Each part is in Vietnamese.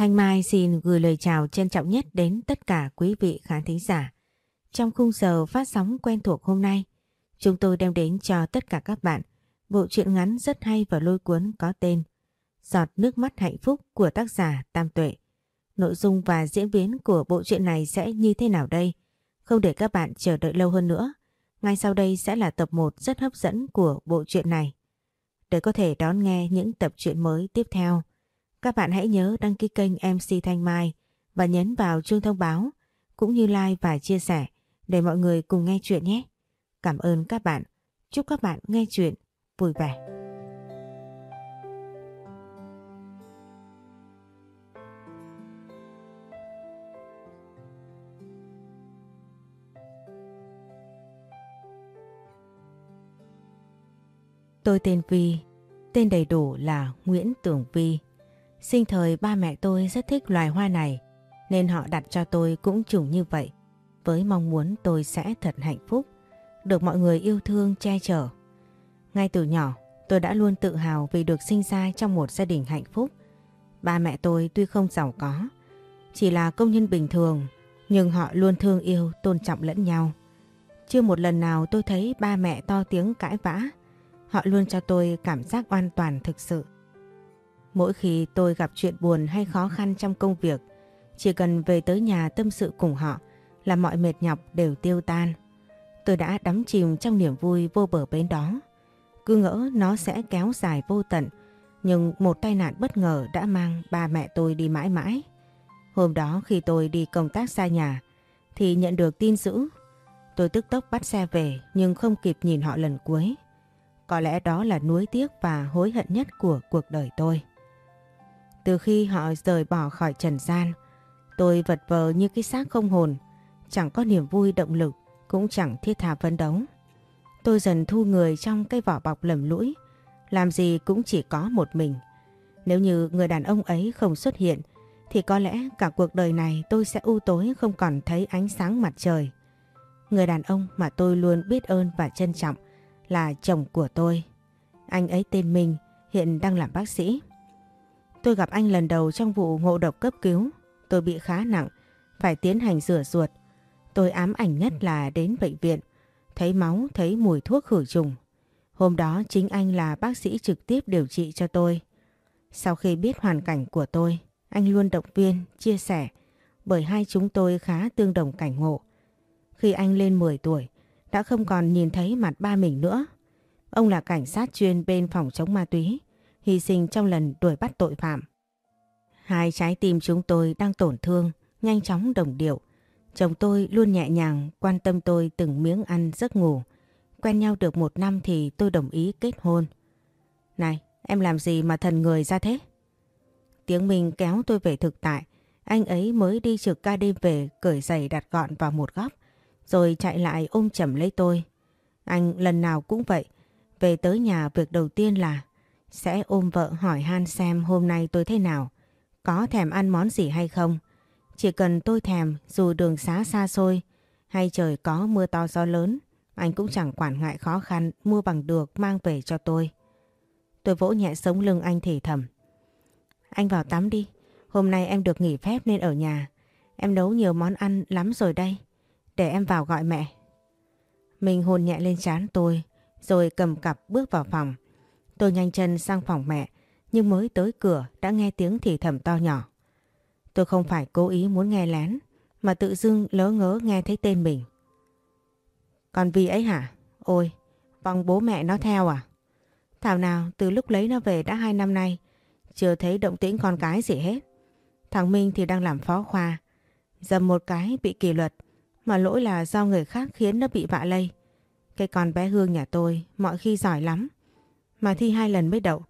Thanh Mai xin gửi lời chào trân trọng nhất đến tất cả quý vị khán thính giả. Trong khung giờ phát sóng quen thuộc hôm nay, chúng tôi đem đến cho tất cả các bạn bộ truyện ngắn rất hay và lôi cuốn có tên Giọt nước mắt hạnh phúc của tác giả Tam Tuệ. Nội dung và diễn biến của bộ truyện này sẽ như thế nào đây? Không để các bạn chờ đợi lâu hơn nữa. Ngay sau đây sẽ là tập 1 rất hấp dẫn của bộ truyện này. Để có thể đón nghe những tập truyện mới tiếp theo, các bạn hãy nhớ đăng ký kênh MC Thanh Mai và nhấn vào chuông thông báo cũng như like và chia sẻ để mọi người cùng nghe chuyện nhé. Cảm ơn các bạn. Chúc các bạn nghe chuyện vui vẻ. Tôi tên Vi, tên đầy đủ là Nguyễn Tường Vi. Sinh thời ba mẹ tôi rất thích loài hoa này nên họ đặt cho tôi cũng trùng như vậy với mong muốn tôi sẽ thật hạnh phúc, được mọi người yêu thương che chở. Ngay từ nhỏ tôi đã luôn tự hào vì được sinh ra trong một gia đình hạnh phúc. Ba mẹ tôi tuy không giàu có, chỉ là công nhân bình thường nhưng họ luôn thương yêu, tôn trọng lẫn nhau. Chưa một lần nào tôi thấy ba mẹ to tiếng cãi vã, họ luôn cho tôi cảm giác an toàn thực sự. Mỗi khi tôi gặp chuyện buồn hay khó khăn trong công việc, chỉ cần về tới nhà tâm sự cùng họ là mọi mệt nhọc đều tiêu tan. Tôi đã đắm chìm trong niềm vui vô bờ bến đó. Cứ ngỡ nó sẽ kéo dài vô tận, nhưng một tai nạn bất ngờ đã mang ba mẹ tôi đi mãi mãi. Hôm đó khi tôi đi công tác xa nhà, thì nhận được tin dữ. Tôi tức tốc bắt xe về nhưng không kịp nhìn họ lần cuối. Có lẽ đó là nuối tiếc và hối hận nhất của cuộc đời tôi. Từ khi họ rời bỏ khỏi trần gian, tôi vật vờ như cái xác không hồn, chẳng có niềm vui động lực, cũng chẳng thiết tha phấn đấu. Tôi dần thu người trong cái vỏ bọc lầm lũi, làm gì cũng chỉ có một mình. Nếu như người đàn ông ấy không xuất hiện, thì có lẽ cả cuộc đời này tôi sẽ u tối không còn thấy ánh sáng mặt trời. Người đàn ông mà tôi luôn biết ơn và trân trọng là chồng của tôi. Anh ấy tên Minh, hiện đang làm bác sĩ. Tôi gặp anh lần đầu trong vụ ngộ độc cấp cứu. Tôi bị khá nặng, phải tiến hành rửa ruột. Tôi ám ảnh nhất là đến bệnh viện, thấy máu, thấy mùi thuốc khử trùng. Hôm đó chính anh là bác sĩ trực tiếp điều trị cho tôi. Sau khi biết hoàn cảnh của tôi, anh luôn động viên, chia sẻ, bởi hai chúng tôi khá tương đồng cảnh ngộ. Khi anh lên 10 tuổi, đã không còn nhìn thấy mặt ba mình nữa. Ông là cảnh sát chuyên bên phòng chống ma túy, hy sinh trong lần đuổi bắt tội phạm. Hai trái tim chúng tôi đang tổn thương, nhanh chóng đồng điệu. Chồng tôi luôn nhẹ nhàng quan tâm tôi từng miếng ăn giấc ngủ. Quen nhau được một năm thì tôi đồng ý kết hôn. Này, em làm gì mà thần người ra thế? Tiếng mình kéo tôi về thực tại. Anh ấy mới đi trực ca đêm về cởi giày đặt gọn vào một góc. Rồi chạy lại ôm chầm lấy tôi. Anh lần nào cũng vậy. Về tới nhà việc đầu tiên là sẽ ôm vợ hỏi han xem hôm nay tôi thế nào. Có thèm ăn món gì hay không? Chỉ cần tôi thèm dù đường xá xa xôi hay trời có mưa to gió lớn, anh cũng chẳng quản ngại khó khăn mua bằng được mang về cho tôi. Tôi vỗ nhẹ sống lưng anh thì thầm. Anh vào tắm đi, hôm nay em được nghỉ phép nên ở nhà. Em nấu nhiều món ăn lắm rồi đây, để em vào gọi mẹ. Mình hôn nhẹ lên trán tôi, rồi cầm cặp bước vào phòng. Tôi nhanh chân sang phòng mẹ, nhưng mới tới cửa đã nghe tiếng thì thầm to nhỏ. Tôi không phải cố ý muốn nghe lén, mà tự dưng lỡ ngớ nghe thấy tên mình. Còn vì ấy hả? Ôi, vòng bố mẹ nó theo à? Thảo nào từ lúc lấy nó về đã hai năm nay, chưa thấy động tĩnh con cái gì hết. Thằng Minh thì đang làm phó khoa, dầm một cái bị kỷ luật, mà lỗi là do người khác khiến nó bị vạ lây. Cái con bé Hương nhà tôi mọi khi giỏi lắm, mà thi hai lần mới đậu,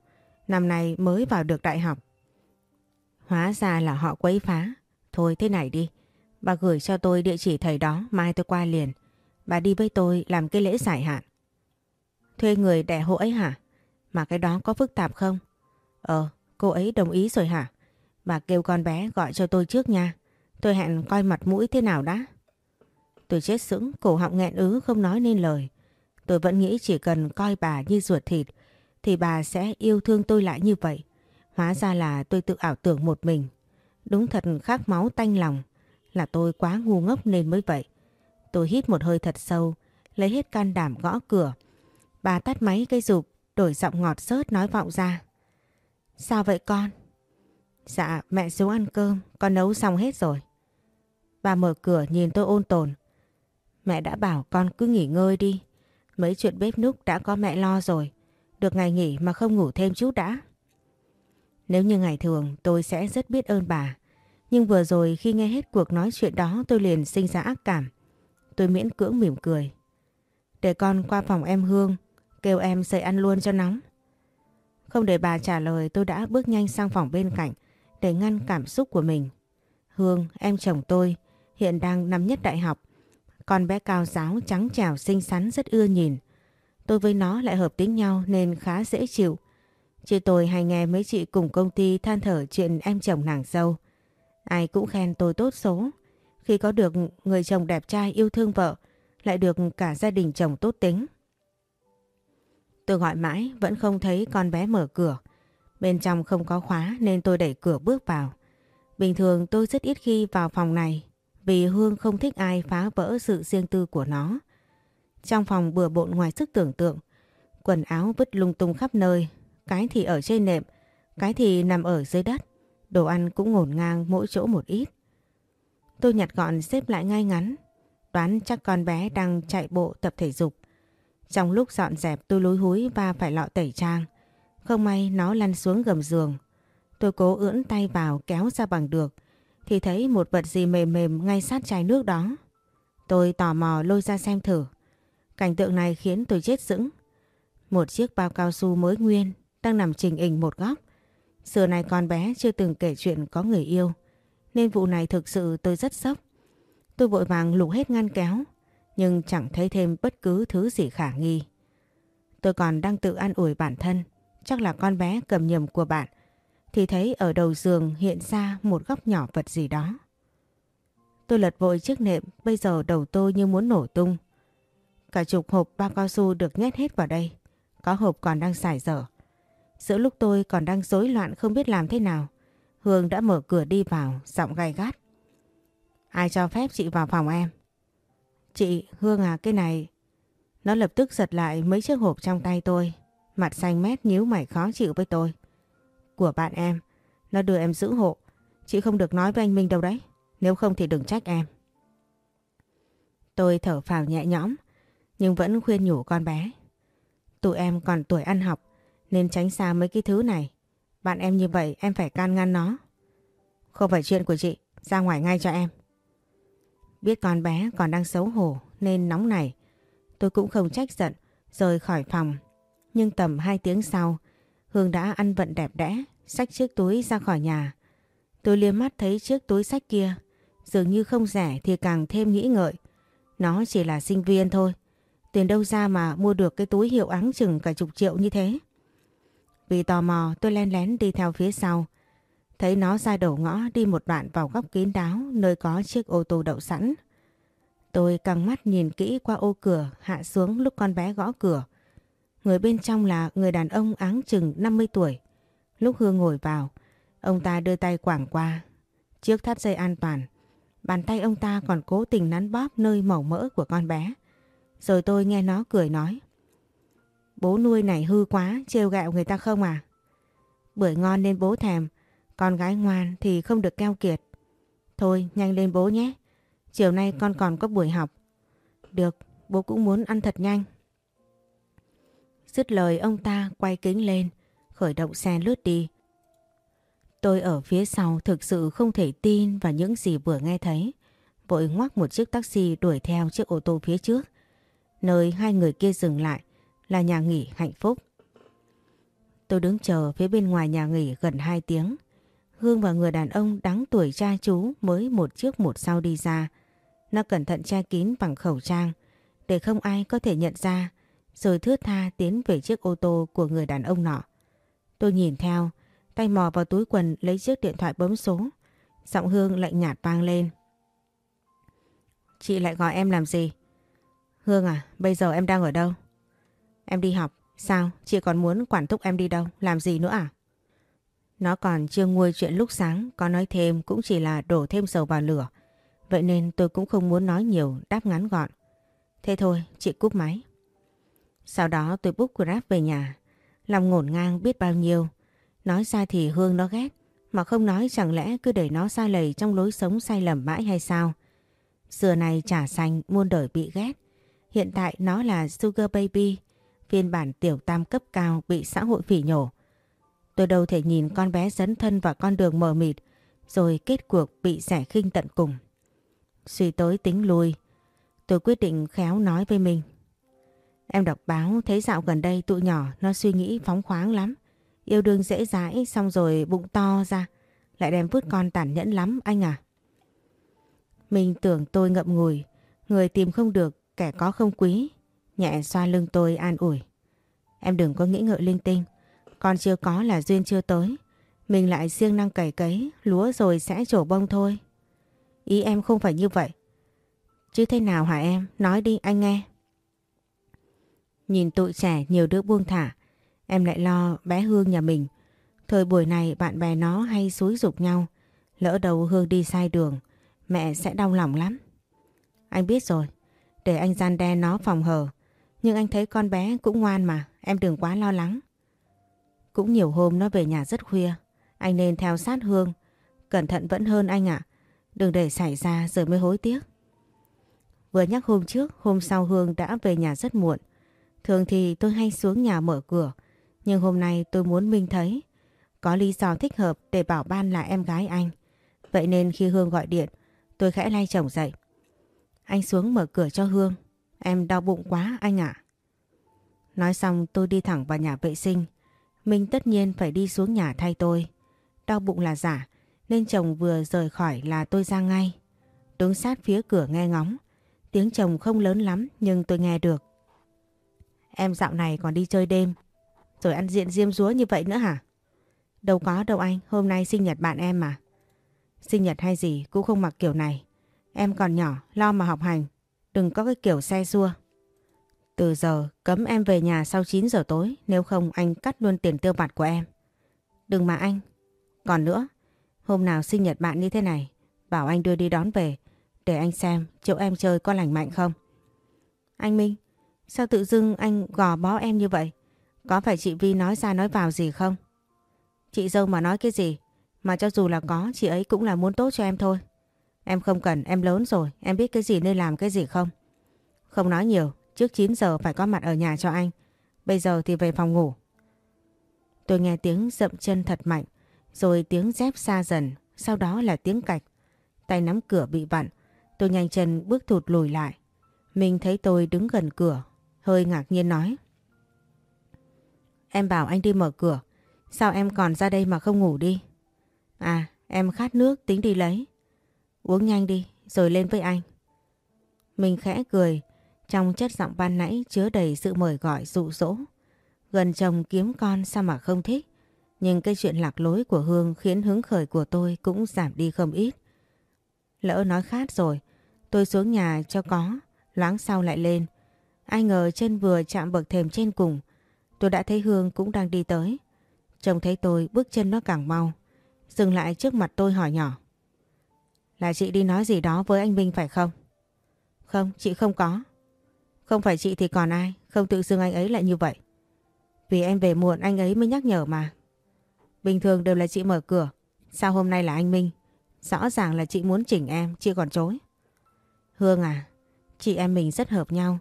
năm nay mới vào được đại học. Hóa ra là họ quấy phá. Thôi thế này đi, bà gửi cho tôi địa chỉ thầy đó, mai tôi qua liền. Bà đi với tôi làm cái lễ giải hạn. Thuê người đẻ hộ ấy hả? Mà cái đó có phức tạp không? Ờ, cô ấy đồng ý rồi hả? Bà kêu con bé gọi cho tôi trước nha. Tôi hẹn coi mặt mũi thế nào đã. Tôi chết sững, cổ họng nghẹn ứ không nói nên lời. Tôi vẫn nghĩ chỉ cần coi bà như ruột thịt thì bà sẽ yêu thương tôi lại như vậy. Hóa ra là tôi tự ảo tưởng một mình. Đúng thật khát máu tanh lòng. Là tôi quá ngu ngốc nên mới vậy. Tôi hít một hơi thật sâu, lấy hết can đảm gõ cửa. Bà tắt máy cây rụp, đổi giọng ngọt sớt nói vọng ra. Sao vậy con? Dạ mẹ xuống ăn cơm, con nấu xong hết rồi. Bà mở cửa nhìn tôi ôn tồn. Mẹ đã bảo con cứ nghỉ ngơi đi. Mấy chuyện bếp núc đã có mẹ lo rồi. Được ngày nghỉ mà không ngủ thêm chút đã. Nếu như ngày thường tôi sẽ rất biết ơn bà. Nhưng vừa rồi khi nghe hết cuộc nói chuyện đó tôi liền sinh ra ác cảm. Tôi miễn cưỡng mỉm cười. Để con qua phòng em Hương, kêu em dậy ăn luôn cho nóng. Không để bà trả lời tôi đã bước nhanh sang phòng bên cạnh để ngăn cảm xúc của mình. Hương, em chồng tôi, hiện đang năm nhất đại học. Con bé cao giáo trắng trẻo xinh xắn rất ưa nhìn. Tôi với nó lại hợp tính nhau nên khá dễ chịu. Chị tôi hay nghe mấy chị cùng công ty than thở chuyện em chồng nàng dâu. Ai cũng khen tôi tốt số. Khi có được người chồng đẹp trai yêu thương vợ, lại được cả gia đình chồng tốt tính. Tôi gọi mãi vẫn không thấy con bé mở cửa. Bên trong không có khóa nên tôi đẩy cửa bước vào. Bình thường tôi rất ít khi vào phòng này vì Hương không thích ai phá vỡ sự riêng tư của nó. Trong phòng bừa bộn ngoài sức tưởng tượng, quần áo vứt lung tung khắp nơi, cái thì ở trên nệm, cái thì nằm ở dưới đất, đồ ăn cũng ngổn ngang mỗi chỗ một ít. Tôi nhặt gọn xếp lại ngay ngắn, đoán chắc con bé đang chạy bộ tập thể dục. Trong lúc dọn dẹp tôi lúi húi và phải lọ tẩy trang, không may nó lăn xuống gầm giường. Tôi cố ưỡn tay vào kéo ra bằng được thì thấy một vật gì mềm mềm ngay sát chai nước đó. Tôi tò mò lôi ra xem thử. Cảnh tượng này khiến tôi chết sững. Một chiếc bao cao su mới nguyên đang nằm trình hình một góc. Xưa này con bé chưa từng kể chuyện có người yêu. Nên vụ này thực sự tôi rất sốc. Tôi vội vàng lục hết ngăn kéo. Nhưng chẳng thấy thêm bất cứ thứ gì khả nghi. Tôi còn đang tự an ủi bản thân. Chắc là con bé cầm nhầm của bạn thì thấy ở đầu giường hiện ra một góc nhỏ vật gì đó. Tôi lật vội chiếc nệm, bây giờ đầu tôi như muốn nổ tung. Cả chục hộp bao cao su được nhét hết vào đây, có hộp còn đang xài dở. Giữa lúc tôi còn đang rối loạn không biết làm thế nào, Hương đã mở cửa đi vào, giọng gay gắt. Ai cho phép chị vào phòng em? Chị, Hương à, cái này... Nó lập tức giật lại mấy chiếc hộp trong tay tôi, mặt xanh mét nhíu mày khó chịu với tôi của bạn em. Nó đưa em giữ hộ. Chị không được nói với anh Minh đâu đấy. Nếu không thì đừng trách em. Tôi thở phào nhẹ nhõm nhưng vẫn khuyên nhủ con bé. Tụi em còn tuổi ăn học nên tránh xa mấy cái thứ này. Bạn em như vậy em phải can ngăn nó. Không phải chuyện của chị, ra ngoài ngay cho em. Biết con bé còn đang xấu hổ nên nóng này. Tôi cũng không trách giận, rời khỏi phòng. Nhưng tầm 2 tiếng sau, Hương đã ăn vận đẹp đẽ, xách chiếc túi ra khỏi nhà. Tôi liếc mắt thấy chiếc túi sách kia, dường như không rẻ thì càng thêm nghĩ ngợi. Nó chỉ là sinh viên thôi, tiền đâu ra mà mua được cái túi hiệu áng chừng cả chục triệu như thế. Vì tò mò tôi len lén đi theo phía sau, thấy nó ra đầu ngõ đi một đoạn vào góc kín đáo nơi có chiếc ô tô đậu sẵn. Tôi căng mắt nhìn kỹ qua ô cửa hạ xuống lúc con bé gõ cửa. Người bên trong là người đàn ông áng chừng 50 tuổi. Lúc Hương ngồi vào, ông ta đưa tay quảng qua. Chiếc thắt dây an toàn, bàn tay ông ta còn cố tình nắn bóp nơi màu mỡ của con bé. Rồi tôi nghe nó cười nói. Bố nuôi này hư quá, trêu gạo người ta không à? Bưởi ngon nên bố thèm, con gái ngoan thì không được keo kiệt. Thôi nhanh lên bố nhé, chiều nay con còn có buổi học. Được, bố cũng muốn ăn thật nhanh. Dứt lời ông ta quay kính lên, khởi động xe lướt đi. Tôi ở phía sau thực sự không thể tin vào những gì vừa nghe thấy. Vội ngoắc một chiếc taxi đuổi theo chiếc ô tô phía trước. Nơi hai người kia dừng lại là nhà nghỉ hạnh phúc. Tôi đứng chờ phía bên ngoài nhà nghỉ gần 2 tiếng. Hương và người đàn ông đáng tuổi cha chú mới một trước một sau đi ra. Nó cẩn thận che kín bằng khẩu trang để không ai có thể nhận ra rồi thướt tha tiến về chiếc ô tô của người đàn ông nọ. Tôi nhìn theo, tay mò vào túi quần lấy chiếc điện thoại bấm số. Giọng Hương lạnh nhạt vang lên. Chị lại gọi em làm gì? Hương à, bây giờ em đang ở đâu? Em đi học. Sao? Chị còn muốn quản thúc em đi đâu? Làm gì nữa à? Nó còn chưa nguôi chuyện lúc sáng, có nói thêm cũng chỉ là đổ thêm dầu vào lửa. Vậy nên tôi cũng không muốn nói nhiều, đáp ngắn gọn. Thế thôi, chị cúp máy. Sau đó tôi búc Grab về nhà. Lòng ngổn ngang biết bao nhiêu. Nói ra thì Hương nó ghét. Mà không nói chẳng lẽ cứ để nó sai lầy trong lối sống sai lầm mãi hay sao? Xưa này trả xanh muôn đời bị ghét. Hiện tại nó là Sugar Baby, phiên bản tiểu tam cấp cao bị xã hội phỉ nhổ. Tôi đâu thể nhìn con bé dấn thân vào con đường mờ mịt rồi kết cuộc bị rẻ khinh tận cùng. Suy tối tính lui, tôi quyết định khéo nói với mình. Em đọc báo thấy dạo gần đây tụi nhỏ nó suy nghĩ phóng khoáng lắm. Yêu đương dễ dãi xong rồi bụng to ra. Lại đem vứt con tàn nhẫn lắm anh à. Mình tưởng tôi ngậm ngùi. Người tìm không được kẻ có không quý. Nhẹ xoa lưng tôi an ủi. Em đừng có nghĩ ngợi linh tinh. Con chưa có là duyên chưa tới. Mình lại siêng năng cày cấy, lúa rồi sẽ trổ bông thôi. Ý em không phải như vậy. Chứ thế nào hả em? Nói đi anh nghe. Nhìn tụi trẻ nhiều đứa buông thả. Em lại lo bé Hương nhà mình. Thời buổi này bạn bè nó hay xúi dục nhau. Lỡ đầu Hương đi sai đường, mẹ sẽ đau lòng lắm. Anh biết rồi, để anh gian đe nó phòng hờ. Nhưng anh thấy con bé cũng ngoan mà, em đừng quá lo lắng. Cũng nhiều hôm nó về nhà rất khuya, anh nên theo sát Hương. Cẩn thận vẫn hơn anh ạ, đừng để xảy ra rồi mới hối tiếc. Vừa nhắc hôm trước, hôm sau Hương đã về nhà rất muộn. Thường thì tôi hay xuống nhà mở cửa, nhưng hôm nay tôi muốn Minh thấy. Có lý do thích hợp để bảo ban là em gái anh. Vậy nên khi Hương gọi điện, tôi khẽ lay chồng dậy. Anh xuống mở cửa cho Hương. Em đau bụng quá anh ạ. Nói xong tôi đi thẳng vào nhà vệ sinh. Minh tất nhiên phải đi xuống nhà thay tôi. Đau bụng là giả, nên chồng vừa rời khỏi là tôi ra ngay. Đứng sát phía cửa nghe ngóng. Tiếng chồng không lớn lắm nhưng tôi nghe được. Em dạo này còn đi chơi đêm. Rồi ăn diện diêm rúa như vậy nữa hả? Đâu có đâu anh, hôm nay sinh nhật bạn em mà. Sinh nhật hay gì cũng không mặc kiểu này. Em còn nhỏ, lo mà học hành. Đừng có cái kiểu xe xua. Từ giờ cấm em về nhà sau 9 giờ tối, nếu không anh cắt luôn tiền tiêu vặt của em. Đừng mà anh. Còn nữa, hôm nào sinh nhật bạn như thế này, bảo anh đưa đi đón về, để anh xem chỗ em chơi có lành mạnh không. Anh Minh, sao tự dưng anh gò bó em như vậy? Có phải chị Vi nói ra nói vào gì không? Chị dâu mà nói cái gì? Mà cho dù là có, chị ấy cũng là muốn tốt cho em thôi. Em không cần, em lớn rồi, em biết cái gì nên làm cái gì không? Không nói nhiều, trước 9 giờ phải có mặt ở nhà cho anh. Bây giờ thì về phòng ngủ. Tôi nghe tiếng dậm chân thật mạnh, rồi tiếng dép xa dần, sau đó là tiếng cạch. Tay nắm cửa bị vặn, tôi nhanh chân bước thụt lùi lại. Mình thấy tôi đứng gần cửa, hơi ngạc nhiên nói. Em bảo anh đi mở cửa, sao em còn ra đây mà không ngủ đi? À, em khát nước tính đi lấy. Uống nhanh đi, rồi lên với anh. Mình khẽ cười, trong chất giọng ban nãy chứa đầy sự mời gọi dụ dỗ. Gần chồng kiếm con sao mà không thích. Nhưng cái chuyện lạc lối của Hương khiến hứng khởi của tôi cũng giảm đi không ít. Lỡ nói khát rồi, tôi xuống nhà cho có, loáng sau lại lên. Ai ngờ chân vừa chạm bậc thềm trên cùng, tôi đã thấy Hương cũng đang đi tới. Trông thấy tôi bước chân nó càng mau, dừng lại trước mặt tôi hỏi nhỏ. Là chị đi nói gì đó với anh Minh phải không? Không, chị không có. Không phải chị thì còn ai, không tự dưng anh ấy lại như vậy. Vì em về muộn anh ấy mới nhắc nhở mà. Bình thường đều là chị mở cửa, sao hôm nay là anh Minh? Rõ ràng là chị muốn chỉnh em, chị còn chối. Hương à, chị em mình rất hợp nhau.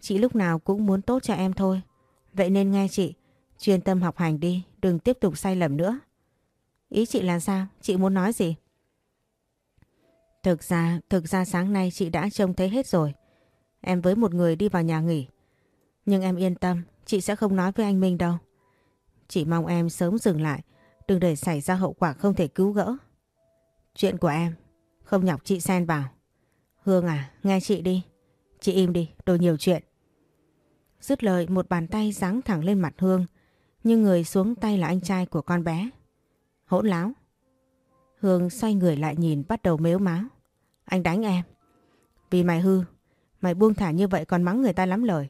Chị lúc nào cũng muốn tốt cho em thôi. Vậy nên nghe chị, chuyên tâm học hành đi, đừng tiếp tục sai lầm nữa. Ý chị là sao? Chị muốn nói gì? Thực ra, thực ra sáng nay chị đã trông thấy hết rồi. Em với một người đi vào nhà nghỉ. Nhưng em yên tâm, chị sẽ không nói với anh Minh đâu. Chỉ mong em sớm dừng lại, đừng để xảy ra hậu quả không thể cứu gỡ. Chuyện của em, không nhọc chị xen vào. Hương à, nghe chị đi. Chị im đi, đồ nhiều chuyện. Dứt lời một bàn tay giáng thẳng lên mặt Hương, nhưng người xuống tay là anh trai của con bé. Hỗn láo. Hương xoay người lại nhìn bắt đầu mếu máu. Anh đánh em. Vì mày hư, mày buông thả như vậy còn mắng người ta lắm lời.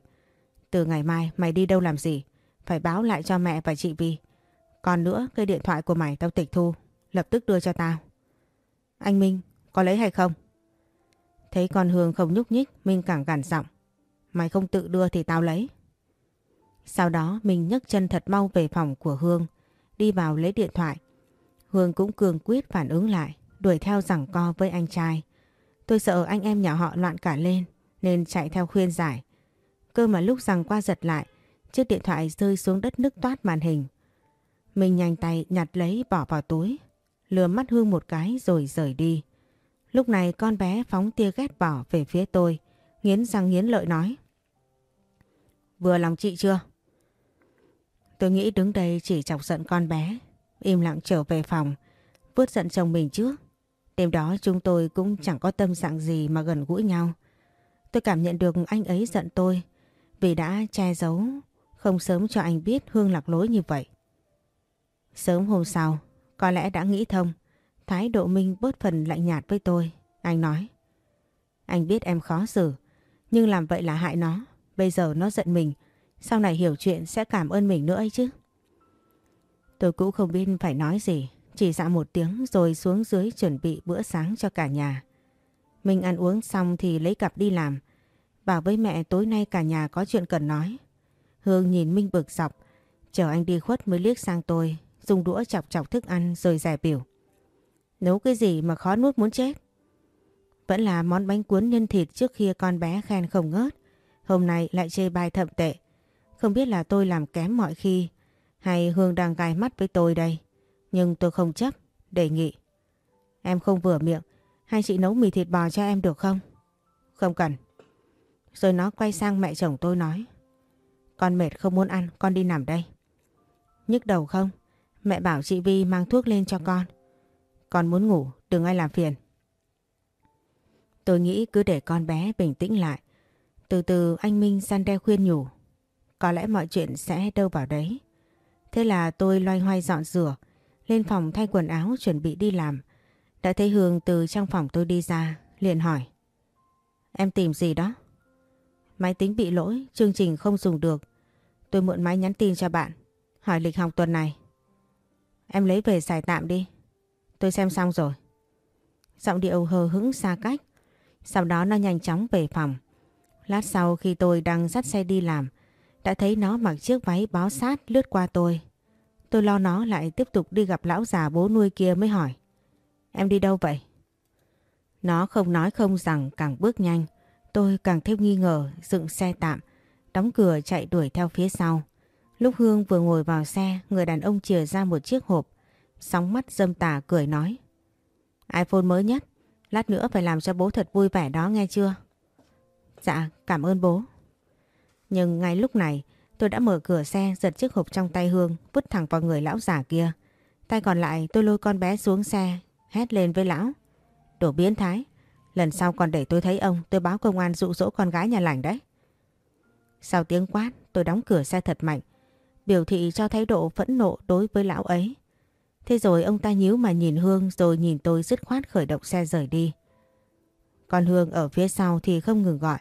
Từ ngày mai mày đi đâu làm gì, phải báo lại cho mẹ và chị Vi. Còn nữa, cái điện thoại của mày tao tịch thu, lập tức đưa cho tao. Anh Minh, có lấy hay không? Thấy con Hương không nhúc nhích, Minh càng gằn giọng. Mày không tự đưa thì tao lấy. Sau đó Minh nhấc chân thật mau về phòng của Hương, đi vào lấy điện thoại. Hương cũng cường quyết phản ứng lại, đuổi theo rằng co với anh trai. Tôi sợ anh em nhà họ loạn cả lên, nên chạy theo khuyên giải. Cơ mà lúc rằng qua giật lại, chiếc điện thoại rơi xuống đất nước toát màn hình. Mình nhanh tay nhặt lấy bỏ vào túi, lừa mắt Hương một cái rồi rời đi. Lúc này con bé phóng tia ghét bỏ về phía tôi, nghiến răng nghiến lợi nói. Vừa lòng chị chưa? Tôi nghĩ đứng đây chỉ chọc giận con bé, im lặng trở về phòng, vứt giận chồng mình trước. Đêm đó chúng tôi cũng chẳng có tâm trạng gì mà gần gũi nhau. Tôi cảm nhận được anh ấy giận tôi vì đã che giấu, không sớm cho anh biết Hương lạc lối như vậy. Sớm hôm sau, có lẽ đã nghĩ thông, thái độ Minh bớt phần lạnh nhạt với tôi. Anh nói, anh biết em khó xử, nhưng làm vậy là hại nó. Bây giờ nó giận mình, sau này hiểu chuyện sẽ cảm ơn mình nữa ấy chứ. Tôi cũng không biết phải nói gì, chỉ dạ một tiếng rồi xuống dưới chuẩn bị bữa sáng cho cả nhà. Mình ăn uống xong thì lấy cặp đi làm. Bảo với mẹ tối nay cả nhà có chuyện cần nói. Hương nhìn Minh bực dọc, chờ anh đi khuất mới liếc sang tôi, dùng đũa chọc chọc thức ăn rồi giải biểu. Nấu cái gì mà khó nuốt muốn chết? Vẫn là món bánh cuốn nhân thịt trước kia con bé khen không ngớt. Hôm nay lại chê bài thậm tệ. Không biết là tôi làm kém mọi khi hay Hương đang gai mắt với tôi đây. Nhưng tôi không chấp, đề nghị. Em không vừa miệng, hay chị nấu mì thịt bò cho em được không? Không cần. Rồi nó quay sang mẹ chồng tôi nói. Con mệt không muốn ăn, con đi nằm đây. Nhức đầu không? Mẹ bảo chị Vi mang thuốc lên cho con. Con muốn ngủ, đừng ai làm phiền. Tôi nghĩ cứ để con bé bình tĩnh lại. Từ từ anh Minh gian đe khuyên nhủ. Có lẽ mọi chuyện sẽ đâu vào đấy. Thế là tôi loay hoay dọn rửa, lên phòng thay quần áo chuẩn bị đi làm. Đã thấy Hương từ trong phòng tôi đi ra, liền hỏi. Em tìm gì đó? Máy tính bị lỗi, chương trình không dùng được. Tôi mượn máy nhắn tin cho bạn, hỏi lịch học tuần này. Em lấy về xài tạm đi. Tôi xem xong rồi. Giọng điệu hờ hững xa cách. Sau đó nó nhanh chóng về phòng. Lát sau khi tôi đang dắt xe đi làm, đã thấy nó mặc chiếc váy bó sát lướt qua tôi. Tôi lo nó lại tiếp tục đi gặp lão già bố nuôi kia mới hỏi. Em đi đâu vậy? Nó không nói không rằng càng bước nhanh. Tôi càng thêm nghi ngờ dựng xe tạm, đóng cửa chạy đuổi theo phía sau. Lúc Hương vừa ngồi vào xe, người đàn ông chìa ra một chiếc hộp. Sóng mắt dâm tà cười nói. iPhone mới nhất, lát nữa phải làm cho bố thật vui vẻ đó nghe chưa? Dạ, cảm ơn bố. Nhưng ngay lúc này, tôi đã mở cửa xe giật chiếc hộp trong tay Hương vứt thẳng vào người lão giả kia. Tay còn lại tôi lôi con bé xuống xe, hét lên với lão. Đổ biến thái, lần sau còn để tôi thấy ông tôi báo công an dụ dỗ con gái nhà lành đấy. Sau tiếng quát tôi đóng cửa xe thật mạnh, biểu thị cho thái độ phẫn nộ đối với lão ấy. Thế rồi ông ta nhíu mà nhìn Hương rồi nhìn tôi dứt khoát khởi động xe rời đi. Còn Hương ở phía sau thì không ngừng gọi.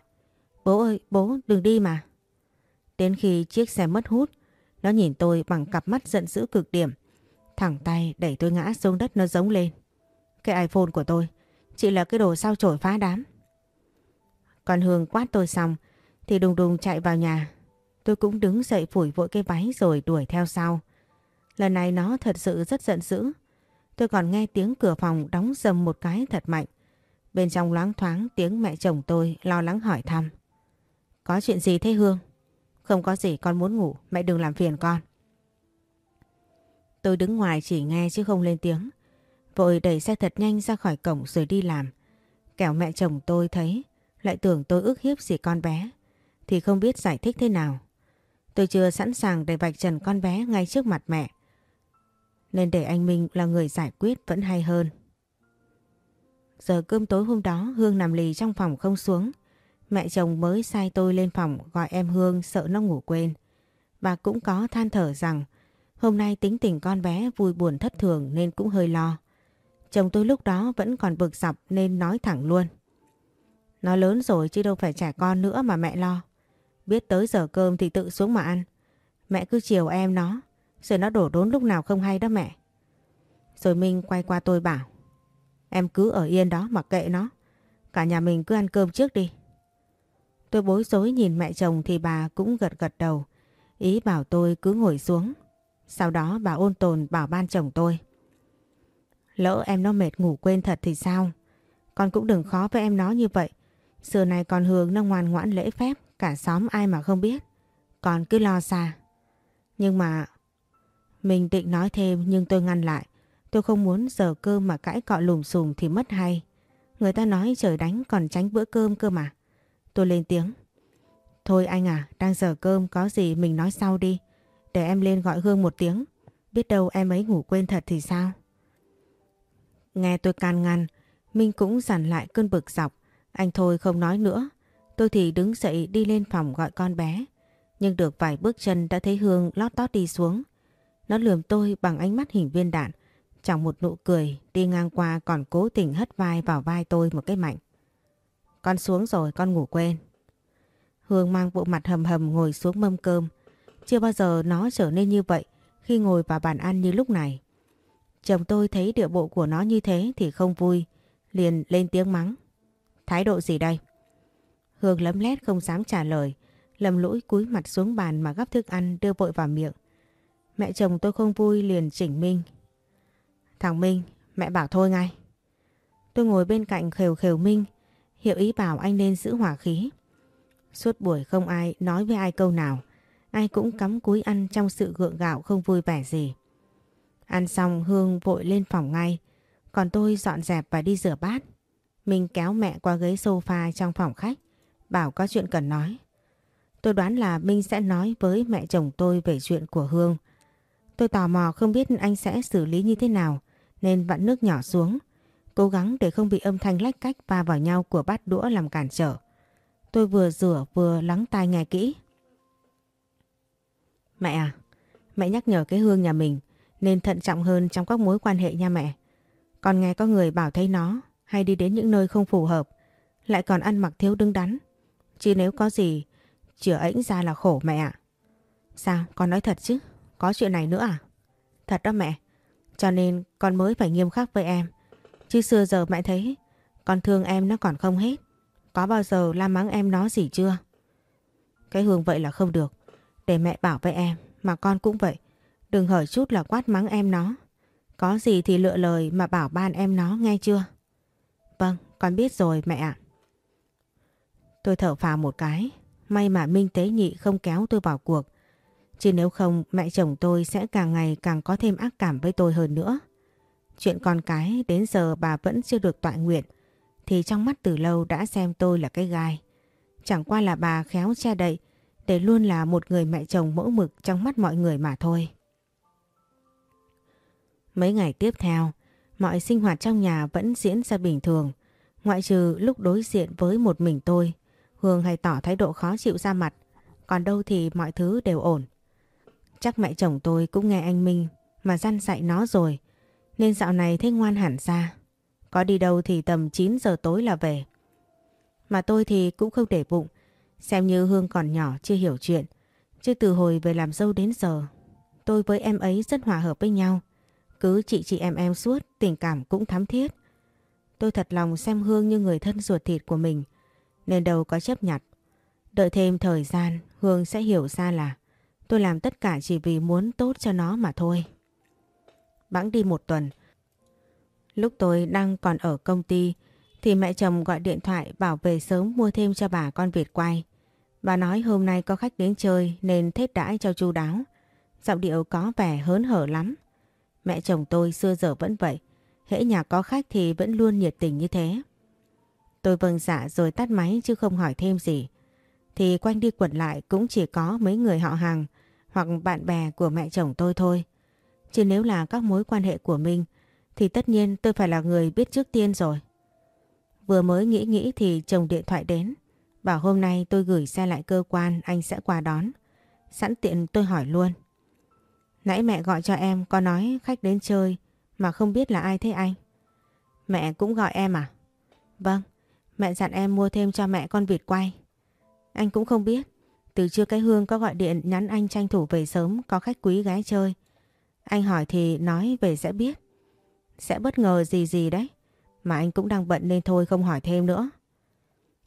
Bố ơi, bố đừng đi mà. Đến khi chiếc xe mất hút, nó nhìn tôi bằng cặp mắt giận dữ cực điểm. Thẳng tay đẩy tôi ngã xuống đất nó giống lên. Cái iPhone của tôi, chỉ là cái đồ sao chổi phá đám. Còn Hương quát tôi xong thì đùng đùng chạy vào nhà. Tôi cũng đứng dậy phủi vội cái váy rồi đuổi theo sau. Lần này nó thật sự rất giận dữ. Tôi còn nghe tiếng cửa phòng đóng dầm một cái thật mạnh. Bên trong loáng thoáng tiếng mẹ chồng tôi lo lắng hỏi thăm. Có chuyện gì thế Hương? Không có gì con muốn ngủ, mẹ đừng làm phiền con. Tôi đứng ngoài chỉ nghe chứ không lên tiếng. Vội đẩy xe thật nhanh ra khỏi cổng rồi đi làm. Kẻo mẹ chồng tôi thấy, lại tưởng tôi ức hiếp gì con bé. Thì không biết giải thích thế nào. Tôi chưa sẵn sàng để vạch trần con bé ngay trước mặt mẹ. Nên để anh Minh là người giải quyết vẫn hay hơn. Giờ cơm tối hôm đó Hương nằm lì trong phòng không xuống. Mẹ chồng mới sai tôi lên phòng gọi em Hương, sợ nó ngủ quên. Bà cũng có than thở rằng, hôm nay tính tình con bé vui buồn thất thường nên cũng hơi lo. Chồng tôi lúc đó vẫn còn bực dọc nên nói thẳng luôn. Nó lớn rồi chứ đâu phải trẻ con nữa mà mẹ lo. Biết tới giờ cơm thì tự xuống mà ăn. Mẹ cứ chiều em nó. Rồi nó đổ đốn lúc nào không hay đó mẹ. Rồi Minh quay qua tôi bảo. Em cứ ở yên đó mà kệ nó. Cả nhà mình cứ ăn cơm trước đi. Tôi bối rối nhìn mẹ chồng thì bà cũng gật gật đầu. Ý bảo tôi cứ ngồi xuống. Sau đó bà ôn tồn bảo ban chồng tôi. Lỡ em nó mệt ngủ quên thật thì sao? Con cũng đừng khó với em nó như vậy. Xưa này con Hương nó ngoan ngoãn lễ phép, cả xóm ai mà không biết. Con cứ lo xa. Nhưng mà... Mình định nói thêm nhưng tôi ngăn lại. Tôi không muốn giờ cơm mà cãi cọ lùm xùm thì mất hay. Người ta nói trời đánh còn tránh bữa cơm cơ mà. Tôi lên tiếng. Thôi anh à, đang giờ cơm có gì mình nói sau đi. Để em lên gọi Hương một tiếng. Biết đâu em ấy ngủ quên thật thì sao? Nghe tôi can ngăn, Minh cũng dằn lại cơn bực dọc. Anh thôi không nói nữa. Tôi thì đứng dậy đi lên phòng gọi con bé. Nhưng được vài bước chân đã thấy Hương lót tót đi xuống. Nó lườm tôi bằng ánh mắt hình viên đạn. Chẳng một nụ cười đi ngang qua còn cố tình hất vai vào vai tôi một cái mạnh. Con xuống rồi con ngủ quên. Hương mang bộ mặt hầm hầm ngồi xuống mâm cơm. Chưa bao giờ nó trở nên như vậy khi ngồi vào bàn ăn như lúc này. Chồng tôi thấy địa bộ của nó như thế thì không vui, liền lên tiếng mắng. Thái độ gì đây? Hương lấm lét không dám trả lời, lầm lũi cúi mặt xuống bàn mà gắp thức ăn đưa vội vào miệng. Mẹ chồng tôi không vui liền chỉnh Minh. Thằng Minh, mẹ bảo thôi ngay. Tôi ngồi bên cạnh khều khều Minh, hiệu ý bảo anh nên giữ hỏa khí. Suốt buổi không ai nói với ai câu nào, ai cũng cắm cúi ăn trong sự gượng gạo không vui vẻ gì. Ăn xong Hương vội lên phòng ngay, còn tôi dọn dẹp và đi rửa bát. Mình kéo mẹ qua ghế sofa trong phòng khách, bảo có chuyện cần nói. Tôi đoán là Minh sẽ nói với mẹ chồng tôi về chuyện của Hương. Tôi tò mò không biết anh sẽ xử lý như thế nào, nên vặn nước nhỏ xuống, cố gắng để không bị âm thanh lách cách va vào nhau của bát đũa làm cản trở. Tôi vừa rửa vừa lắng tai nghe kỹ. Mẹ à, mẹ nhắc nhở cái Hương nhà mình nên thận trọng hơn trong các mối quan hệ nha mẹ. Còn nghe có người bảo thấy nó hay đi đến những nơi không phù hợp, lại còn ăn mặc thiếu đứng đắn. Chứ nếu có gì, chữa ảnh ra là khổ mẹ ạ. Sao, con nói thật chứ? Có chuyện này nữa à? Thật đó mẹ. Cho nên con mới phải nghiêm khắc với em. Chứ xưa giờ mẹ thấy con thương em nó còn không hết. Có bao giờ la mắng em nó gì chưa? Cái hương vậy là không được. Để mẹ bảo với em, mà con cũng vậy. Đừng hở chút là quát mắng em nó. Có gì thì lựa lời mà bảo ban em nó nghe chưa? Vâng, con biết rồi mẹ ạ. Tôi thở phào một cái. May mà Minh Tế Nhị không kéo tôi vào cuộc. Chứ nếu không mẹ chồng tôi sẽ càng ngày càng có thêm ác cảm với tôi hơn nữa. Chuyện con cái đến giờ bà vẫn chưa được tọa nguyện thì trong mắt từ lâu đã xem tôi là cái gai. Chẳng qua là bà khéo che đậy để luôn là một người mẹ chồng mẫu mực trong mắt mọi người mà thôi. Mấy ngày tiếp theo, mọi sinh hoạt trong nhà vẫn diễn ra bình thường, ngoại trừ lúc đối diện với một mình tôi. Hương hay tỏ thái độ khó chịu ra mặt, còn đâu thì mọi thứ đều ổn. Chắc mẹ chồng tôi cũng nghe anh Minh mà răn dạy nó rồi, nên dạo này thấy ngoan hẳn ra. Có đi đâu thì tầm 9 giờ tối là về. Mà tôi thì cũng không để bụng, xem như Hương còn nhỏ chưa hiểu chuyện. Chứ từ hồi về làm dâu đến giờ, tôi với em ấy rất hòa hợp với nhau. Cứ chị chị em em suốt, tình cảm cũng thắm thiết. Tôi thật lòng xem Hương như người thân ruột thịt của mình, nên đâu có chấp nhặt. Đợi thêm thời gian, Hương sẽ hiểu ra là tôi làm tất cả chỉ vì muốn tốt cho nó mà thôi. Bẵng đi một tuần, lúc tôi đang còn ở công ty, thì mẹ chồng gọi điện thoại bảo về sớm mua thêm cho bà con vịt quay. Bà nói hôm nay có khách đến chơi nên thết đãi cho chu đáo. Giọng điệu có vẻ hớn hở lắm. Mẹ chồng tôi xưa giờ vẫn vậy. Hễ nhà có khách thì vẫn luôn nhiệt tình như thế. Tôi vâng dạ rồi tắt máy chứ không hỏi thêm gì. Thì quanh đi quẩn lại cũng chỉ có mấy người họ hàng hoặc bạn bè của mẹ chồng tôi thôi. Chứ nếu là các mối quan hệ của mình thì tất nhiên tôi phải là người biết trước tiên rồi. Vừa mới nghĩ nghĩ thì chồng điện thoại đến. Bảo hôm nay tôi gửi xe lại cơ quan anh sẽ qua đón. Sẵn tiện tôi hỏi luôn. Nãy mẹ gọi cho em có nói khách đến chơi mà không biết là ai thế anh. Mẹ cũng gọi em à? Vâng, mẹ dặn em mua thêm cho mẹ con vịt quay. Anh cũng không biết. Từ trưa cái Hương có gọi điện nhắn anh tranh thủ về sớm có khách quý gái chơi. Anh hỏi thì nói về sẽ biết. Sẽ bất ngờ gì gì đấy. Mà anh cũng đang bận nên thôi không hỏi thêm nữa.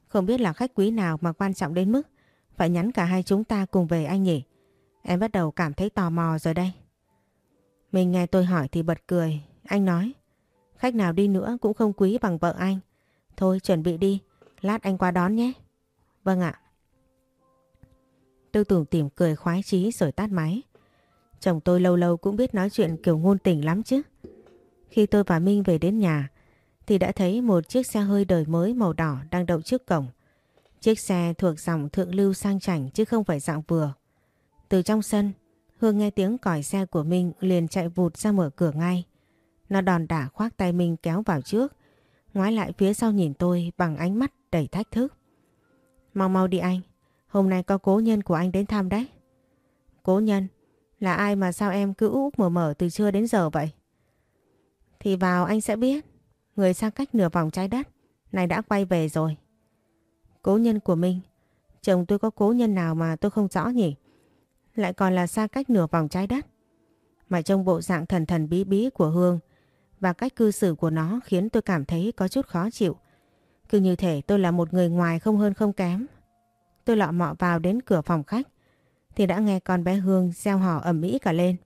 Không biết là khách quý nào mà quan trọng đến mức phải nhắn cả hai chúng ta cùng về anh nhỉ? Em bắt đầu cảm thấy tò mò rồi đây. Mình nghe tôi hỏi thì bật cười. Anh nói, khách nào đi nữa cũng không quý bằng vợ anh. Thôi chuẩn bị đi, lát anh qua đón nhé. Vâng ạ. Tư tưởng tìm cười khoái chí rồi tắt máy. Chồng tôi lâu lâu cũng biết nói chuyện kiểu ngôn tình lắm chứ. Khi tôi và Minh về đến nhà thì đã thấy một chiếc xe hơi đời mới màu đỏ đang đậu trước cổng. Chiếc xe thuộc dòng thượng lưu sang chảnh chứ không phải dạng vừa. Từ trong sân, Hương nghe tiếng còi xe của Minh liền chạy vụt ra mở cửa ngay. Nó đòn đả khoác tay Minh kéo vào trước, ngoái lại phía sau nhìn tôi bằng ánh mắt đầy thách thức. Mau mau đi anh, hôm nay có cố nhân của anh đến thăm đấy. Cố nhân? Là ai mà sao em cứ úp mở mở từ trưa đến giờ vậy? Thì vào anh sẽ biết. Người xa cách nửa vòng trái đất này đã quay về rồi. Cố nhân của mình. Chồng tôi có cố nhân nào mà tôi không rõ nhỉ? Lại còn là xa cách nửa vòng trái đất. Mà trong bộ dạng thần thần bí bí của Hương và cách cư xử của nó khiến tôi cảm thấy có chút khó chịu. Cứ như thể tôi là một người ngoài không hơn không kém. Tôi lọ mọ vào đến cửa phòng khách thì đã nghe con bé Hương gieo hò ẩm mỹ cả lên.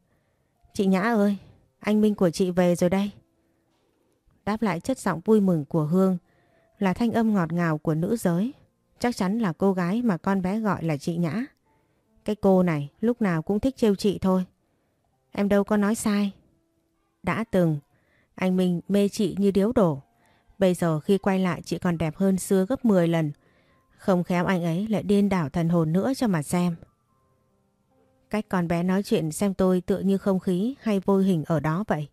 Chị Nhã ơi, anh Minh của chị về rồi đây. Đáp lại chất giọng vui mừng của Hương là thanh âm ngọt ngào của nữ giới. Chắc chắn là cô gái mà con bé gọi là chị Nhã. Cái cô này lúc nào cũng thích trêu chị thôi. Em đâu có nói sai. Đã từng, anh Minh mê chị như điếu đổ. Bây giờ khi quay lại chị còn đẹp hơn xưa gấp 10 lần. Không khéo anh ấy lại điên đảo thần hồn nữa cho mà xem. Cách con bé nói chuyện xem tôi tựa như không khí hay vô hình ở đó vậy.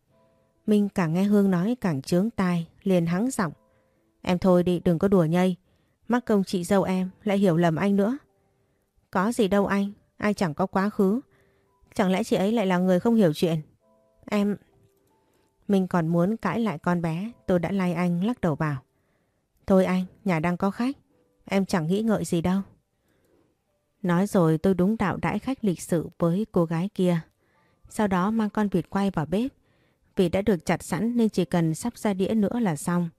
Minh càng nghe Hương nói càng trướng tai, liền hắng giọng. Em thôi đi đừng có đùa nhây. Mắc công chị dâu em lại hiểu lầm anh nữa. Có gì đâu anh, ai chẳng có quá khứ. Chẳng lẽ chị ấy lại là người không hiểu chuyện? Em... Mình còn muốn cãi lại con bé, tôi đã lay anh lắc đầu bảo. Thôi anh, nhà đang có khách. Em chẳng nghĩ ngợi gì đâu. Nói rồi tôi đúng đạo đãi khách lịch sự với cô gái kia. Sau đó mang con vịt quay vào bếp. Vì đã được chặt sẵn nên chỉ cần sắp ra đĩa nữa là xong.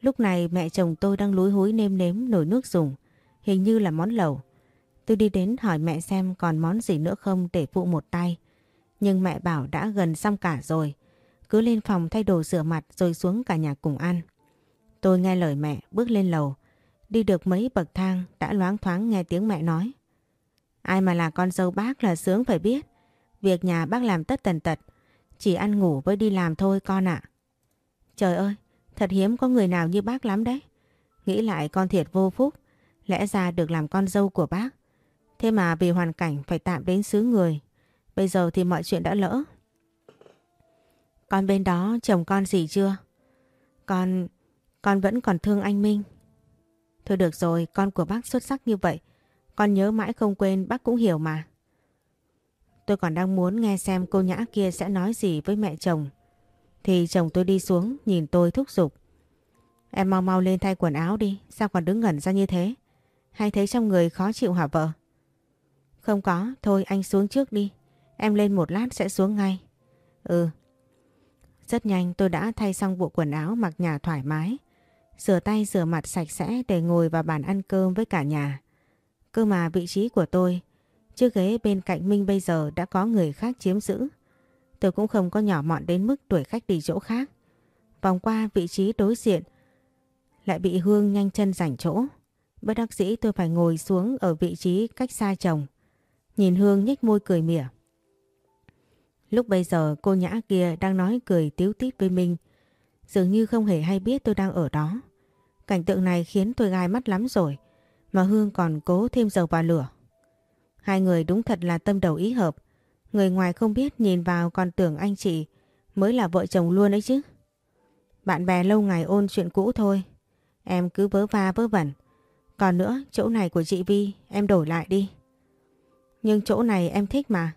Lúc này mẹ chồng tôi đang lúi húi nêm nếm nồi nước dùng. Hình như là món lẩu. Tôi đi đến hỏi mẹ xem còn món gì nữa không để phụ một tay. Nhưng mẹ bảo đã gần xong cả rồi. Cứ lên phòng thay đồ rửa mặt rồi xuống cả nhà cùng ăn. Tôi nghe lời mẹ bước lên lầu. Đi được mấy bậc thang đã loáng thoáng nghe tiếng mẹ nói. Ai mà là con dâu bác là sướng phải biết. Việc nhà bác làm tất tần tật. Chỉ ăn ngủ với đi làm thôi con ạ. Trời ơi, thật hiếm có người nào như bác lắm đấy. Nghĩ lại con thiệt vô phúc. Lẽ ra được làm con dâu của bác. Thế mà vì hoàn cảnh phải tạm đến xứ người. Bây giờ thì mọi chuyện đã lỡ. Con bên đó chồng con gì chưa? Con... con vẫn còn thương anh Minh. Thôi được rồi, con của bác xuất sắc như vậy. Con nhớ mãi không quên bác cũng hiểu mà. Tôi còn đang muốn nghe xem cô nhã kia sẽ nói gì với mẹ chồng. Thì chồng tôi đi xuống nhìn tôi thúc giục. Em mau mau lên thay quần áo đi, sao còn đứng ngẩn ra như thế? Hay thấy trong người khó chịu hả vợ? Không có, thôi anh xuống trước đi. Em lên một lát sẽ xuống ngay. Ừ. Rất nhanh tôi đã thay xong bộ quần áo mặc nhà thoải mái. Rửa tay rửa mặt sạch sẽ để ngồi vào bàn ăn cơm với cả nhà. Cơ mà vị trí của tôi, chiếc ghế bên cạnh Minh bây giờ đã có người khác chiếm giữ. Tôi cũng không có nhỏ mọn đến mức đuổi khách đi chỗ khác. Vòng qua vị trí đối diện, lại bị Hương nhanh chân giành chỗ. Bất đắc dĩ tôi phải ngồi xuống ở vị trí cách xa chồng. Nhìn Hương nhếch môi cười mỉa. Lúc bây giờ cô nhã kia đang nói cười tiếu tít với Minh. Dường như không hề hay biết tôi đang ở đó. Cảnh tượng này khiến tôi gai mắt lắm rồi. Mà Hương còn cố thêm dầu vào lửa. Hai người đúng thật là tâm đầu ý hợp. Người ngoài không biết nhìn vào còn tưởng anh chị mới là vợ chồng luôn ấy chứ. Bạn bè lâu ngày ôn chuyện cũ thôi. Em cứ vớ va vớ vẩn. Còn nữa, chỗ này của chị Vi em đổi lại đi. Nhưng chỗ này em thích mà.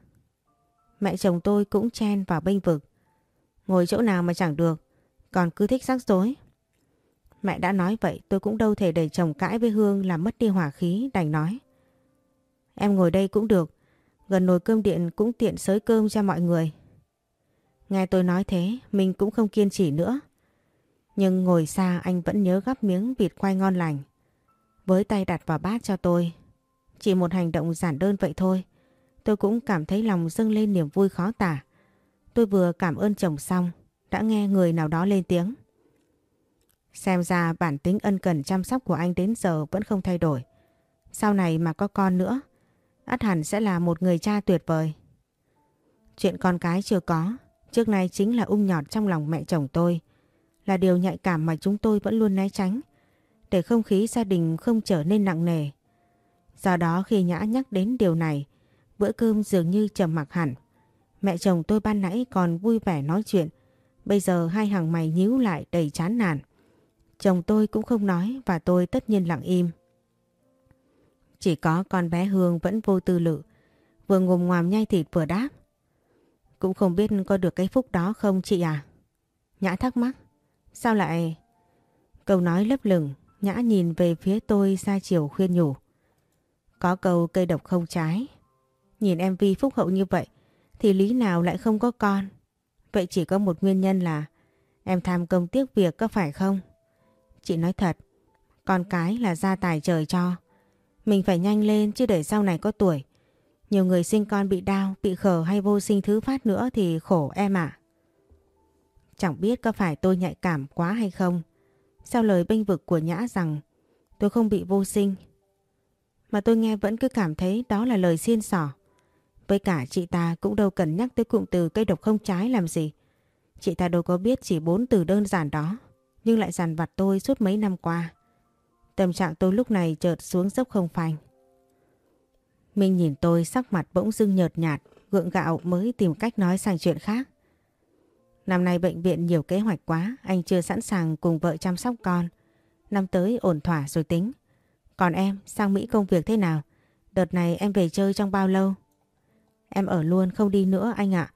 Mẹ chồng tôi cũng chen vào bênh vực. Ngồi chỗ nào mà chẳng được, còn cứ thích rắc rối. Mẹ đã nói vậy tôi cũng đâu thể để chồng cãi với Hương làm mất đi hỏa khí đành nói. Em ngồi đây cũng được, gần nồi cơm điện cũng tiện sới cơm cho mọi người. Nghe tôi nói thế, mình cũng không kiên trì nữa. Nhưng ngồi xa anh vẫn nhớ gắp miếng vịt quay ngon lành. Với tay đặt vào bát cho tôi. Chỉ một hành động giản đơn vậy thôi. Tôi cũng cảm thấy lòng dâng lên niềm vui khó tả. Tôi vừa cảm ơn chồng xong, đã nghe người nào đó lên tiếng. Xem ra bản tính ân cần chăm sóc của anh đến giờ vẫn không thay đổi. Sau này mà có con nữa, ắt hẳn sẽ là một người cha tuyệt vời. Chuyện con cái chưa có, trước nay chính là ung nhọt trong lòng mẹ chồng tôi. Là điều nhạy cảm mà chúng tôi vẫn luôn né tránh, để không khí gia đình không trở nên nặng nề. Do đó khi Nhã nhắc đến điều này, bữa cơm dường như trầm mặc hẳn. Mẹ chồng tôi ban nãy còn vui vẻ nói chuyện, bây giờ hai hàng mày nhíu lại đầy chán nản. Chồng tôi cũng không nói và tôi tất nhiên lặng im. Chỉ có con bé Hương vẫn vô tư lự, vừa ngồm ngoàm nhai thịt vừa đáp. Cũng không biết có được cái phúc đó không chị à? Nhã thắc mắc. Sao lại... Câu nói lấp lửng, Nhã nhìn về phía tôi ra chiều khuyên nhủ. Có câu cây độc không trái. Nhìn em Vi phúc hậu như vậy, thì lý nào lại không có con? Vậy chỉ có một nguyên nhân là em tham công tiếc việc có phải không? Chị nói thật, con cái là gia tài trời cho. Mình phải nhanh lên chứ để sau này có tuổi. Nhiều người sinh con bị đau, bị khờ hay vô sinh thứ phát nữa thì khổ em ạ. Chẳng biết có phải tôi nhạy cảm quá hay không. sau lời bênh vực của Nhã rằng tôi không bị vô sinh. Mà tôi nghe vẫn cứ cảm thấy đó là lời xiên sỏ Với cả chị ta cũng đâu cần nhắc tới cụm từ cây độc không trái làm gì. Chị ta đâu có biết chỉ bốn từ đơn giản đó nhưng lại dằn vặt tôi suốt mấy năm qua. Tâm trạng tôi lúc này chợt xuống dốc không phanh. Minh nhìn tôi sắc mặt bỗng dưng nhợt nhạt, gượng gạo mới tìm cách nói sang chuyện khác. Năm nay bệnh viện nhiều kế hoạch quá, anh chưa sẵn sàng cùng vợ chăm sóc con. Năm tới ổn thỏa rồi tính. Còn em, sang Mỹ công việc thế nào? Đợt này em về chơi trong bao lâu? Em ở luôn không đi nữa anh ạ.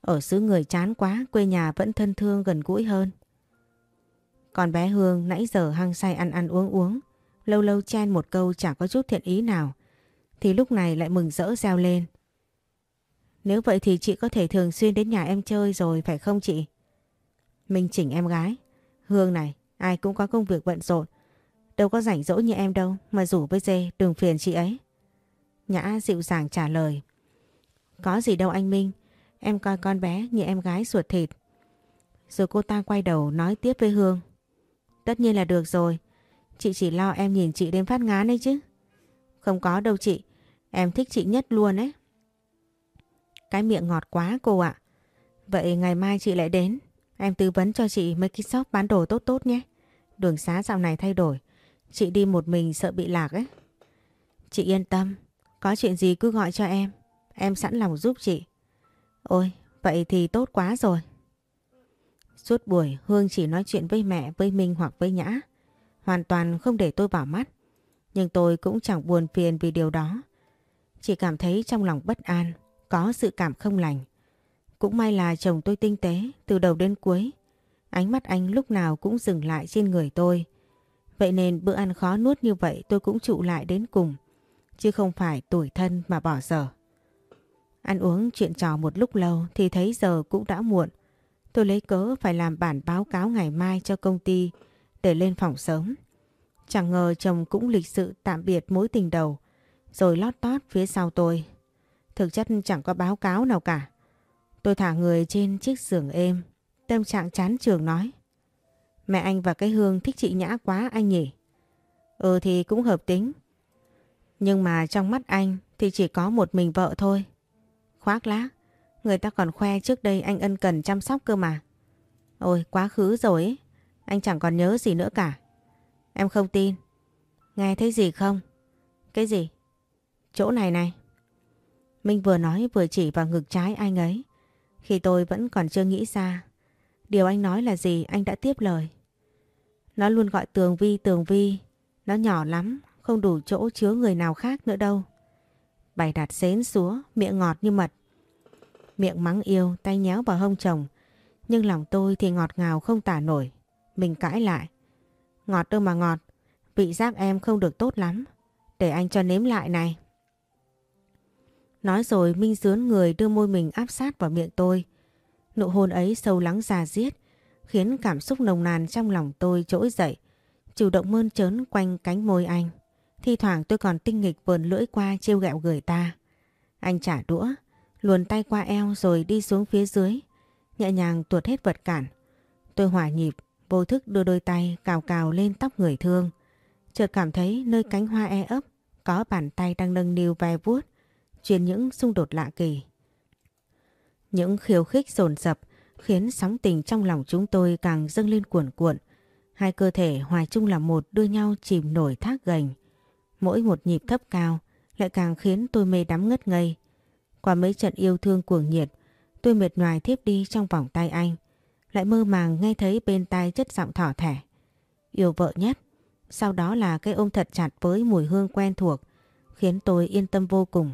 Ở xứ người chán quá, quê nhà vẫn thân thương gần gũi hơn. Còn bé Hương nãy giờ hăng say ăn ăn uống uống, lâu lâu chen một câu chẳng có chút thiện ý nào, thì lúc này lại mừng rỡ reo lên. Nếu vậy thì chị có thể thường xuyên đến nhà em chơi rồi phải không chị? Minh chỉnh em gái. Hương này, ai cũng có công việc bận rộn. Đâu có rảnh rỗi như em đâu mà rủ với dê đừng phiền chị ấy. Nhã dịu dàng trả lời. Có gì đâu anh Minh, em coi con bé như em gái ruột thịt. Rồi cô ta quay đầu nói tiếp với Hương. Tất nhiên là được rồi. Chị chỉ lo em nhìn chị đến phát ngán ấy chứ. Không có đâu chị. Em thích chị nhất luôn ấy. Cái miệng ngọt quá cô ạ. Vậy ngày mai chị lại đến. Em tư vấn cho chị mấy cái shop bán đồ tốt tốt nhé. Đường xá dạo này thay đổi. Chị đi một mình sợ bị lạc ấy. Chị yên tâm. Có chuyện gì cứ gọi cho em. Em sẵn lòng giúp chị. Ôi, vậy thì tốt quá rồi. Suốt buổi Hương chỉ nói chuyện với mẹ, với Minh hoặc với Nhã. Hoàn toàn không để tôi vào mắt. Nhưng tôi cũng chẳng buồn phiền vì điều đó. Chỉ cảm thấy trong lòng bất an, có sự cảm không lành. Cũng may là chồng tôi tinh tế từ đầu đến cuối. Ánh mắt anh lúc nào cũng dừng lại trên người tôi. Vậy nên bữa ăn khó nuốt như vậy tôi cũng trụ lại đến cùng. Chứ không phải tuổi thân mà bỏ giờ. Ăn uống chuyện trò một lúc lâu thì thấy giờ cũng đã muộn. Tôi lấy cớ phải làm bản báo cáo ngày mai cho công ty, để lên phòng sớm. Chẳng ngờ chồng cũng lịch sự tạm biệt mối tình đầu, rồi lót tót phía sau tôi. Thực chất chẳng có báo cáo nào cả. Tôi thả người trên chiếc giường êm. Tâm trạng chán trường nói. Mẹ anh và cái Hương thích chị Nhã quá anh nhỉ? Ừ thì cũng hợp tính. Nhưng mà trong mắt anh thì chỉ có một mình vợ thôi. Khoác lác. Người ta còn khoe trước đây anh ân cần chăm sóc cơ mà. Ôi quá khứ rồi ấy. Anh chẳng còn nhớ gì nữa cả. Em không tin. Nghe thấy gì không? Cái gì? Chỗ này này. Minh vừa nói vừa chỉ vào ngực trái anh ấy. Khi tôi vẫn còn chưa nghĩ ra. Điều anh nói là gì anh đã tiếp lời. Nó luôn gọi Tường Vi Tường Vi. Nó nhỏ lắm, không đủ chỗ chứa người nào khác nữa đâu. Bày đặt xến xúa, miệng ngọt như mật. Miệng mắng yêu, tay nhéo vào hông chồng. Nhưng lòng tôi thì ngọt ngào không tả nổi. Mình cãi lại. Ngọt đâu mà ngọt. Vị giác em không được tốt lắm. Để anh cho nếm lại này. Nói rồi Minh dướn người đưa môi mình áp sát vào miệng tôi. Nụ hôn ấy sâu lắng già diết, khiến cảm xúc nồng nàn trong lòng tôi trỗi dậy, chủ động mơn trớn quanh cánh môi anh. Thi thoảng tôi còn tinh nghịch vườn lưỡi qua trêu ghẹo người ta. Anh trả đũa, luồn tay qua eo rồi đi xuống phía dưới, nhẹ nhàng tuột hết vật cản. Tôi hỏa nhịp, vô thức đưa đôi tay cào cào lên tóc người thương. Chợt cảm thấy nơi cánh hoa e ấp có bàn tay đang nâng niu ve vuốt, truyền những xung đột lạ kỳ. Những khiêu khích dồn dập khiến sóng tình trong lòng chúng tôi càng dâng lên cuồn cuộn. Hai cơ thể hòa chung là một đưa nhau chìm nổi thác gành. Mỗi một nhịp thấp cao lại càng khiến tôi mê đắm ngất ngây. Qua mấy trận yêu thương cuồng nhiệt, tôi mệt nhoài thiếp đi trong vòng tay anh. Lại mơ màng nghe thấy bên tai chất giọng thỏ thẻ. Yêu vợ nhất. Sau đó là cái ôm thật chặt với mùi hương quen thuộc, khiến tôi yên tâm vô cùng.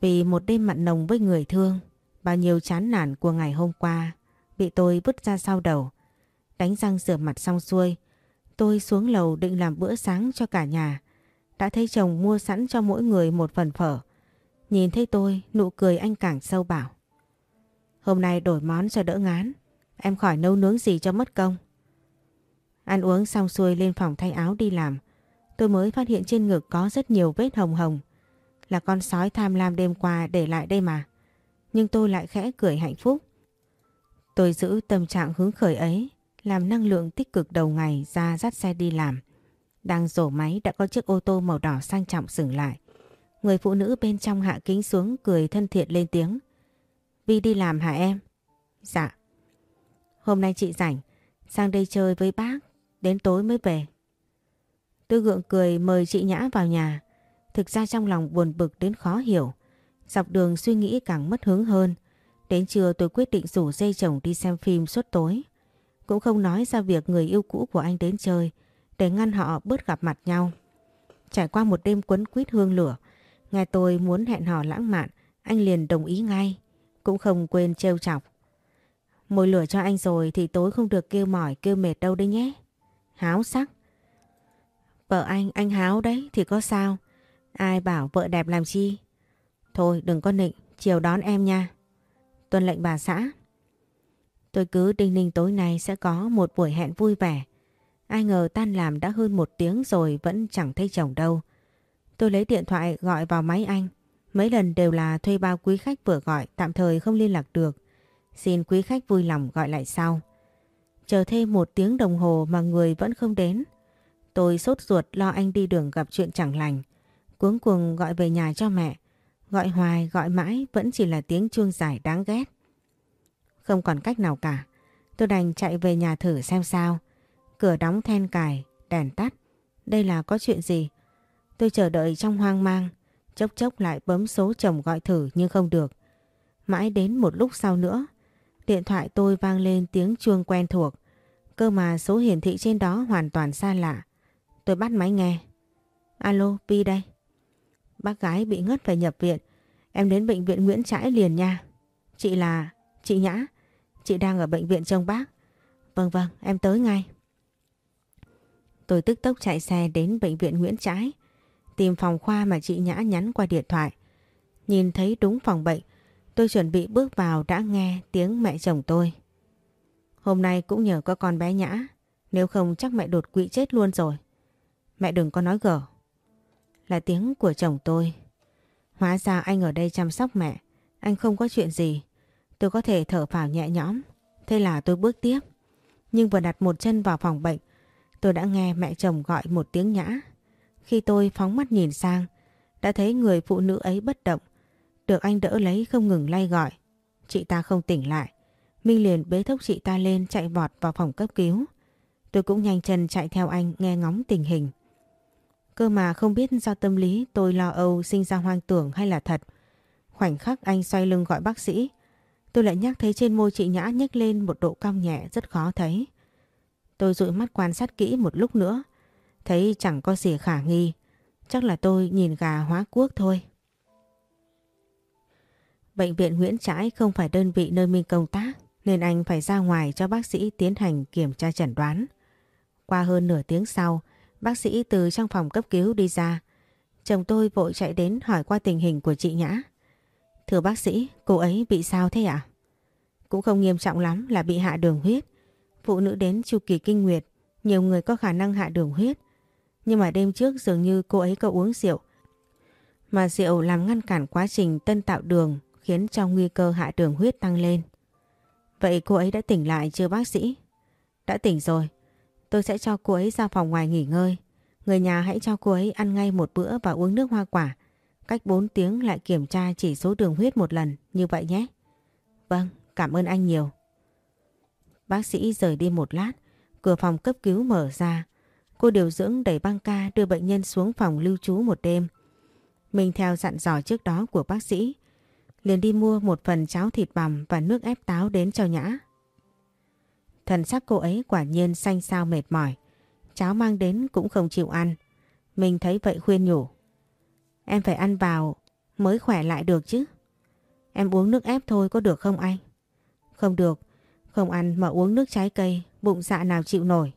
Vì một đêm mặn nồng với người thương, bao nhiêu chán nản của ngày hôm qua bị tôi vứt ra sau đầu. Đánh răng rửa mặt xong xuôi, tôi xuống lầu định làm bữa sáng cho cả nhà. Đã thấy chồng mua sẵn cho mỗi người một phần phở. Nhìn thấy tôi, nụ cười anh càng sâu bảo. Hôm nay đổi món cho đỡ ngán, em khỏi nấu nướng gì cho mất công. Ăn uống xong xuôi lên phòng thay áo đi làm, tôi mới phát hiện trên ngực có rất nhiều vết hồng hồng. Là con sói tham lam đêm qua để lại đây mà. Nhưng tôi lại khẽ cười hạnh phúc. Tôi giữ tâm trạng hứng khởi ấy, làm năng lượng tích cực đầu ngày ra dắt xe đi làm. Đang rổ máy đã có chiếc ô tô màu đỏ sang trọng dừng lại. Người phụ nữ bên trong hạ kính xuống cười thân thiện lên tiếng. Vi đi làm hả em? Dạ. Hôm nay chị rảnh, sang đây chơi với bác, đến tối mới về. Tôi gượng cười mời chị Nhã vào nhà. Thực ra trong lòng buồn bực đến khó hiểu. Dọc đường suy nghĩ càng mất hướng hơn. Đến trưa tôi quyết định rủ dây chồng đi xem phim suốt tối. Cũng không nói ra việc người yêu cũ của anh đến chơi để ngăn họ bớt gặp mặt nhau. Trải qua một đêm quấn quýt hương lửa, nghe tôi muốn hẹn hò lãng mạn, anh liền đồng ý ngay, cũng không quên trêu chọc. Mồi lửa cho anh rồi thì tối không được kêu mỏi kêu mệt đâu đấy nhé. Háo sắc. Vợ anh, anh háo đấy thì có sao? Ai bảo vợ đẹp làm chi? Thôi đừng có nịnh, chiều đón em nha. Tuân lệnh bà xã. Tôi cứ đinh ninh tối nay sẽ có một buổi hẹn vui vẻ. Ai ngờ tan làm đã hơn một tiếng rồi vẫn chẳng thấy chồng đâu. Tôi lấy điện thoại gọi vào máy anh. Mấy lần đều là thuê bao quý khách vừa gọi tạm thời không liên lạc được. Xin quý khách vui lòng gọi lại sau. Chờ thêm một tiếng đồng hồ mà người vẫn không đến. Tôi sốt ruột lo anh đi đường gặp chuyện chẳng lành. Cuống cuồng gọi về nhà cho mẹ. Gọi hoài gọi mãi vẫn chỉ là tiếng chuông dài đáng ghét. Không còn cách nào cả. Tôi đành chạy về nhà thử xem sao. Cửa đóng then cài, đèn tắt. Đây là có chuyện gì? Tôi chờ đợi trong hoang mang. Chốc chốc lại bấm số chồng gọi thử nhưng không được. Mãi đến một lúc sau nữa, điện thoại tôi vang lên tiếng chuông quen thuộc. Cơ mà số hiển thị trên đó hoàn toàn xa lạ. Tôi bắt máy nghe. Alo, Pi đây. Bác gái bị ngất phải nhập viện. Em đến bệnh viện Nguyễn Trãi liền nha. Chị là... Chị Nhã. Chị đang ở bệnh viện trông bác. Vâng vâng, em tới ngay. Tôi tức tốc chạy xe đến bệnh viện Nguyễn Trãi. Tìm phòng khoa mà chị Nhã nhắn qua điện thoại. Nhìn thấy đúng phòng bệnh. Tôi chuẩn bị bước vào đã nghe tiếng mẹ chồng tôi. Hôm nay cũng nhờ có con bé Nhã. Nếu không chắc mẹ đột quỵ chết luôn rồi. Mẹ đừng có nói gở. Là tiếng của chồng tôi. Hóa ra anh ở đây chăm sóc mẹ. Anh không có chuyện gì. Tôi có thể thở phào nhẹ nhõm. Thế là tôi bước tiếp. Nhưng vừa đặt một chân vào phòng bệnh, tôi đã nghe mẹ chồng gọi một tiếng nhã. Khi tôi phóng mắt nhìn sang, đã thấy người phụ nữ ấy bất động. Được anh đỡ lấy không ngừng lay gọi. Chị ta không tỉnh lại. Minh liền bế thốc chị ta lên chạy vọt vào phòng cấp cứu. Tôi cũng nhanh chân chạy theo anh nghe ngóng tình hình. Cơ mà không biết do tâm lý tôi lo âu sinh ra hoang tưởng hay là thật. Khoảnh khắc anh xoay lưng gọi bác sĩ. Tôi lại nhắc thấy trên môi chị Nhã nhếch lên một độ cong nhẹ rất khó thấy. Tôi dụi mắt quan sát kỹ một lúc nữa. Thấy chẳng có gì khả nghi. Chắc là tôi nhìn gà hóa quốc thôi. Bệnh viện Nguyễn Trãi không phải đơn vị nơi mình công tác nên anh phải ra ngoài cho bác sĩ tiến hành kiểm tra chẩn đoán. Qua hơn nửa tiếng sau, bác sĩ từ trong phòng cấp cứu đi ra. Chồng tôi vội chạy đến hỏi qua tình hình của chị Nhã. Thưa bác sĩ, cô ấy bị sao thế ạ? cũng không nghiêm trọng lắm là bị hạ đường huyết. Phụ nữ đến chu kỳ kinh nguyệt, nhiều người có khả năng hạ đường huyết. Nhưng mà đêm trước dường như cô ấy có uống rượu. Mà rượu làm ngăn cản quá trình tân tạo đường khiến cho nguy cơ hạ đường huyết tăng lên. Vậy cô ấy đã tỉnh lại chưa bác sĩ? Đã tỉnh rồi. Tôi sẽ cho cô ấy ra phòng ngoài nghỉ ngơi. Người nhà hãy cho cô ấy ăn ngay một bữa và uống nước hoa quả. Cách 4 tiếng lại kiểm tra chỉ số đường huyết một lần, như vậy nhé. Vâng, cảm ơn anh nhiều. Bác sĩ rời đi một lát, cửa phòng cấp cứu mở ra. Cô điều dưỡng đẩy băng ca đưa bệnh nhân xuống phòng lưu trú một đêm. Mình theo dặn dò trước đó của bác sĩ, liền đi mua một phần cháo thịt bằm và nước ép táo đến cho Nhã. Thần sắc cô ấy quả nhiên xanh xao mệt mỏi. Cháo mang đến cũng không chịu ăn. Mình thấy vậy khuyên nhủ. Em phải ăn vào mới khỏe lại được chứ. Em uống nước ép thôi có được không anh? Không được. Không ăn mà uống nước trái cây, bụng dạ nào chịu nổi.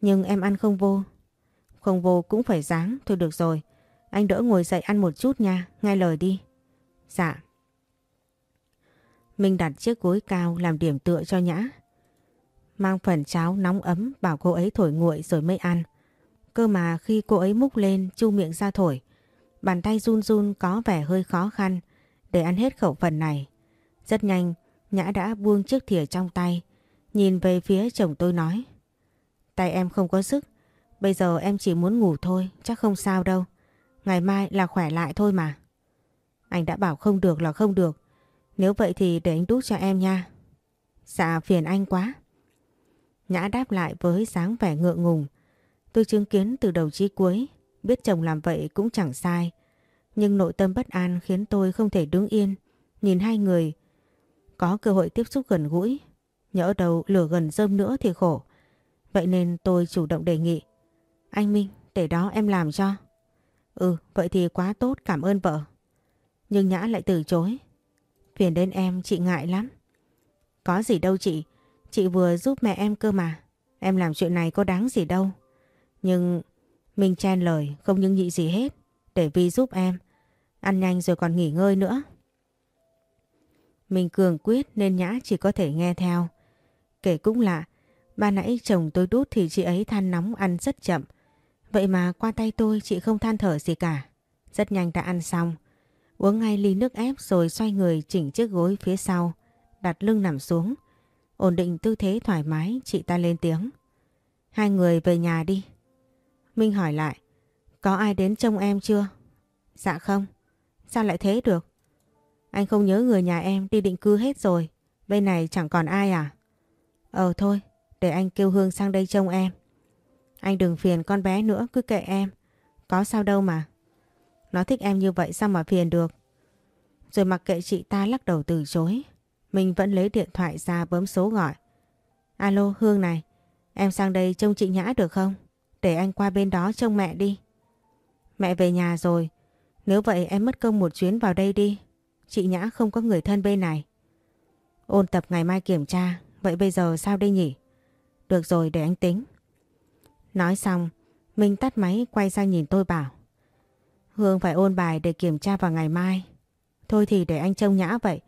Nhưng em ăn không vô. Không vô cũng phải dáng, thôi được rồi. Anh đỡ ngồi dậy ăn một chút nha, nghe lời đi. Dạ. Minh đặt chiếc gối cao làm điểm tựa cho Nhã. Mang phần cháo nóng ấm bảo cô ấy thổi nguội rồi mới ăn. Cơ mà khi cô ấy múc lên chu miệng ra thổi, bàn tay run run có vẻ hơi khó khăn để ăn hết khẩu phần này. Rất nhanh, Nhã đã buông chiếc thìa trong tay, nhìn về phía chồng tôi nói. Tay em không có sức, bây giờ em chỉ muốn ngủ thôi, chắc không sao đâu. Ngày mai là khỏe lại thôi mà. Anh đã bảo không được là không được. Nếu vậy thì để anh đút cho em nha. Dạ phiền anh quá. Nhã đáp lại với dáng vẻ ngượng ngùng. Tôi chứng kiến từ đầu chí cuối, biết chồng làm vậy cũng chẳng sai. Nhưng nội tâm bất an khiến tôi không thể đứng yên, nhìn hai người. Có cơ hội tiếp xúc gần gũi, nhỡ đầu lửa gần rơm nữa thì khổ. Vậy nên tôi chủ động đề nghị. Anh Minh, để đó em làm cho. Ừ, vậy thì quá tốt, cảm ơn vợ. Nhưng Nhã lại từ chối. Phiền đến em, chị ngại lắm. Có gì đâu chị, chị vừa giúp mẹ em cơ mà. Em làm chuyện này có đáng gì đâu. Nhưng mình chen lời không những nhị gì hết. Để Vi giúp em. Ăn nhanh rồi còn nghỉ ngơi nữa. Mình cường quyết nên Nhã chỉ có thể nghe theo. Kể cũng lạ, ba nãy chồng tôi đút thì chị ấy than nóng ăn rất chậm. Vậy mà qua tay tôi chị không than thở gì cả. Rất nhanh đã ăn xong. Uống ngay ly nước ép rồi xoay người chỉnh chiếc gối phía sau. Đặt lưng nằm xuống. Ổn định tư thế thoải mái chị ta lên tiếng. Hai người về nhà đi. Minh hỏi lại. Có ai đến trông em chưa? Dạ không. Sao lại thế được? Anh không nhớ người nhà em đi định cư hết rồi. Bên này chẳng còn ai à? Ờ thôi, để anh kêu Hương sang đây trông em. Anh đừng phiền con bé nữa, cứ kệ em. Có sao đâu mà. Nó thích em như vậy sao mà phiền được. Rồi mặc kệ chị ta lắc đầu từ chối. Mình vẫn lấy điện thoại ra bấm số gọi. Alo Hương này, em sang đây trông chị Nhã được không? Để anh qua bên đó trông mẹ đi. Mẹ về nhà rồi. Nếu vậy em mất công một chuyến vào đây đi. Chị Nhã không có người thân bên này. Ôn tập ngày mai kiểm tra. Vậy bây giờ sao đây nhỉ? Được rồi để anh tính. Nói xong, Minh tắt máy quay sang nhìn tôi bảo. Hương phải ôn bài để kiểm tra vào ngày mai. Thôi thì để anh trông nhã vậy.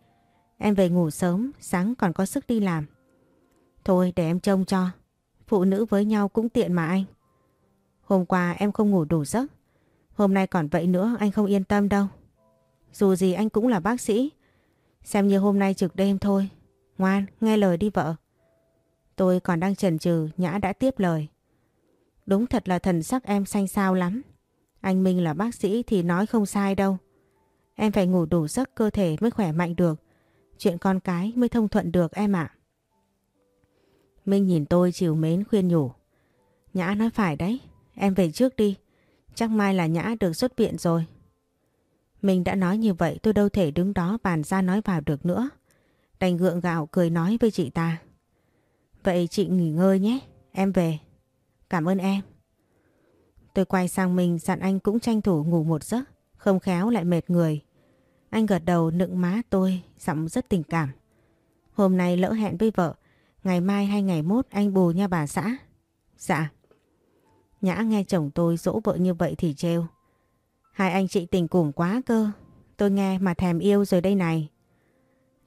Em về ngủ sớm, sáng còn có sức đi làm. Thôi để em trông cho. Phụ nữ với nhau cũng tiện mà anh. Hôm qua em không ngủ đủ giấc. Hôm nay còn vậy nữa anh không yên tâm đâu. Dù gì anh cũng là bác sĩ. Xem như hôm nay trực đêm thôi. Ngoan, nghe lời đi vợ. Tôi còn đang chần chừ, Nhã đã tiếp lời. Đúng thật là thần sắc em xanh xao lắm. Anh Minh là bác sĩ thì nói không sai đâu. Em phải ngủ đủ giấc cơ thể mới khỏe mạnh được. Chuyện con cái mới thông thuận được em ạ. Minh nhìn tôi chiều mến khuyên nhủ. Nhã nói phải đấy, em về trước đi. Chắc mai là Nhã được xuất viện rồi. Mình đã nói như vậy tôi đâu thể đứng đó bàn ra nói vào được nữa. Đành gượng gạo cười nói với chị ta. Vậy chị nghỉ ngơi nhé, em về. Cảm ơn em. Tôi quay sang mình dặn anh cũng tranh thủ ngủ một giấc, không khéo lại mệt người. Anh gật đầu nựng má tôi, giọng rất tình cảm. Hôm nay lỡ hẹn với vợ, ngày mai hay ngày mốt anh bù nha bà xã. Dạ. Nhã nghe chồng tôi dỗ vợ như vậy thì trêu. Hai anh chị tình cùng quá cơ, tôi nghe mà thèm yêu rồi đây này.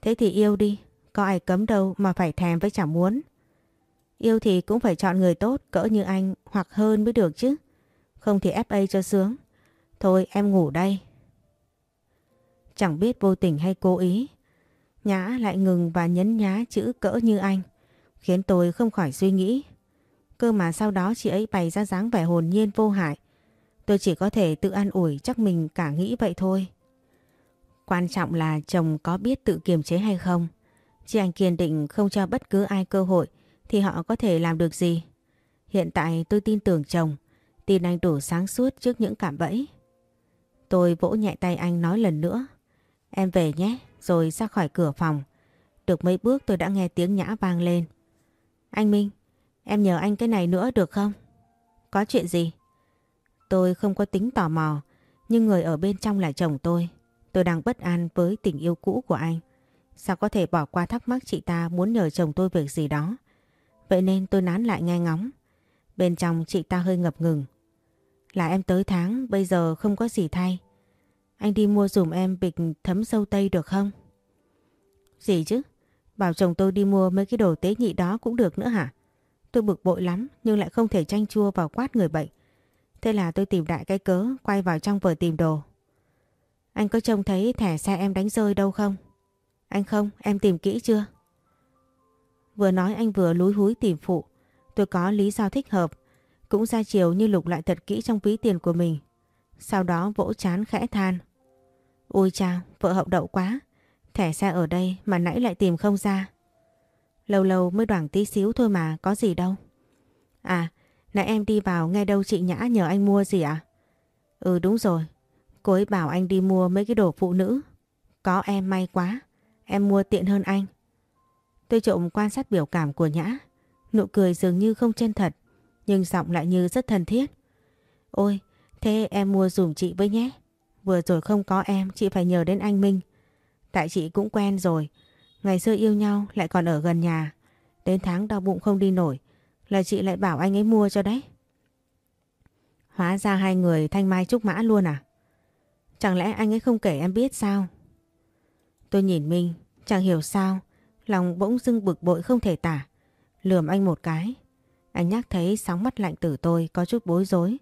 Thế thì yêu đi, có ai cấm đâu mà phải thèm với chẳng muốn. Yêu thì cũng phải chọn người tốt, cỡ như anh, hoặc hơn mới được chứ. Không thì FA cho sướng. Thôi, em ngủ đây. Chẳng biết vô tình hay cố ý. Nhã lại ngừng và nhấn nhá chữ cỡ như anh. Khiến tôi không khỏi suy nghĩ. Cơ mà sau đó chị ấy bày ra dáng vẻ hồn nhiên vô hại. Tôi chỉ có thể tự an ủi chắc mình cả nghĩ vậy thôi. Quan trọng là chồng có biết tự kiềm chế hay không. Chị anh kiên định không cho bất cứ ai cơ hội thì họ có thể làm được gì. Hiện tại tôi tin tưởng chồng, tin anh đủ sáng suốt trước những cảm bẫy. Tôi vỗ nhẹ tay anh nói lần nữa. Em về nhé, rồi ra khỏi cửa phòng. Được mấy bước tôi đã nghe tiếng nhã vang lên. Anh Minh, em nhờ anh cái này nữa được không? Có chuyện gì? Tôi không có tính tò mò, nhưng người ở bên trong là chồng tôi. Tôi đang bất an với tình yêu cũ của anh. Sao có thể bỏ qua thắc mắc chị ta muốn nhờ chồng tôi việc gì đó. Vậy nên tôi nán lại nghe ngóng. Bên trong chị ta hơi ngập ngừng. Là em tới tháng, bây giờ không có gì thay. Anh đi mua dùm em bịch thấm sâu tây được không? Gì chứ? Bảo chồng tôi đi mua mấy cái đồ tế nhị đó cũng được nữa hả? Tôi bực bội lắm nhưng lại không thể tranh chua vào quát người bệnh. Thế là tôi tìm đại cái cớ quay vào trong vừa tìm đồ. Anh có trông thấy thẻ xe em đánh rơi đâu không? Anh không, em tìm kỹ chưa? Vừa nói anh vừa lúi húi tìm phụ. Tôi có lý do thích hợp. Cũng ra chiều như lục lại thật kỹ trong ví tiền của mình. Sau đó vỗ chán khẽ than. Ôi cha, vợ hậu đậu quá. Thẻ xe ở đây mà nãy lại tìm không ra. Lâu lâu mới đoảng tí xíu thôi mà, có gì đâu. À, nãy em đi vào nghe đâu chị Nhã nhờ anh mua gì ạ? À? Ừ đúng rồi, cô ấy bảo anh đi mua mấy cái đồ phụ nữ. Có em may quá, em mua tiện hơn anh. Tôi trộm quan sát biểu cảm của Nhã. Nụ cười dường như không chân thật, nhưng giọng lại như rất thân thiết. Ôi, thế em mua dùm chị với nhé. Vừa rồi không có em, chị phải nhờ đến anh Minh. Tại chị cũng quen rồi. Ngày xưa yêu nhau lại còn ở gần nhà. Đến tháng đau bụng không đi nổi. Là chị lại bảo anh ấy mua cho đấy. Hóa ra hai người thanh mai trúc mã luôn à? Chẳng lẽ anh ấy không kể em biết sao? Tôi nhìn Minh, chẳng hiểu sao. Lòng bỗng dưng bực bội không thể tả. Lườm anh một cái. Anh nhắc thấy sóng mắt lạnh từ tôi có chút bối rối.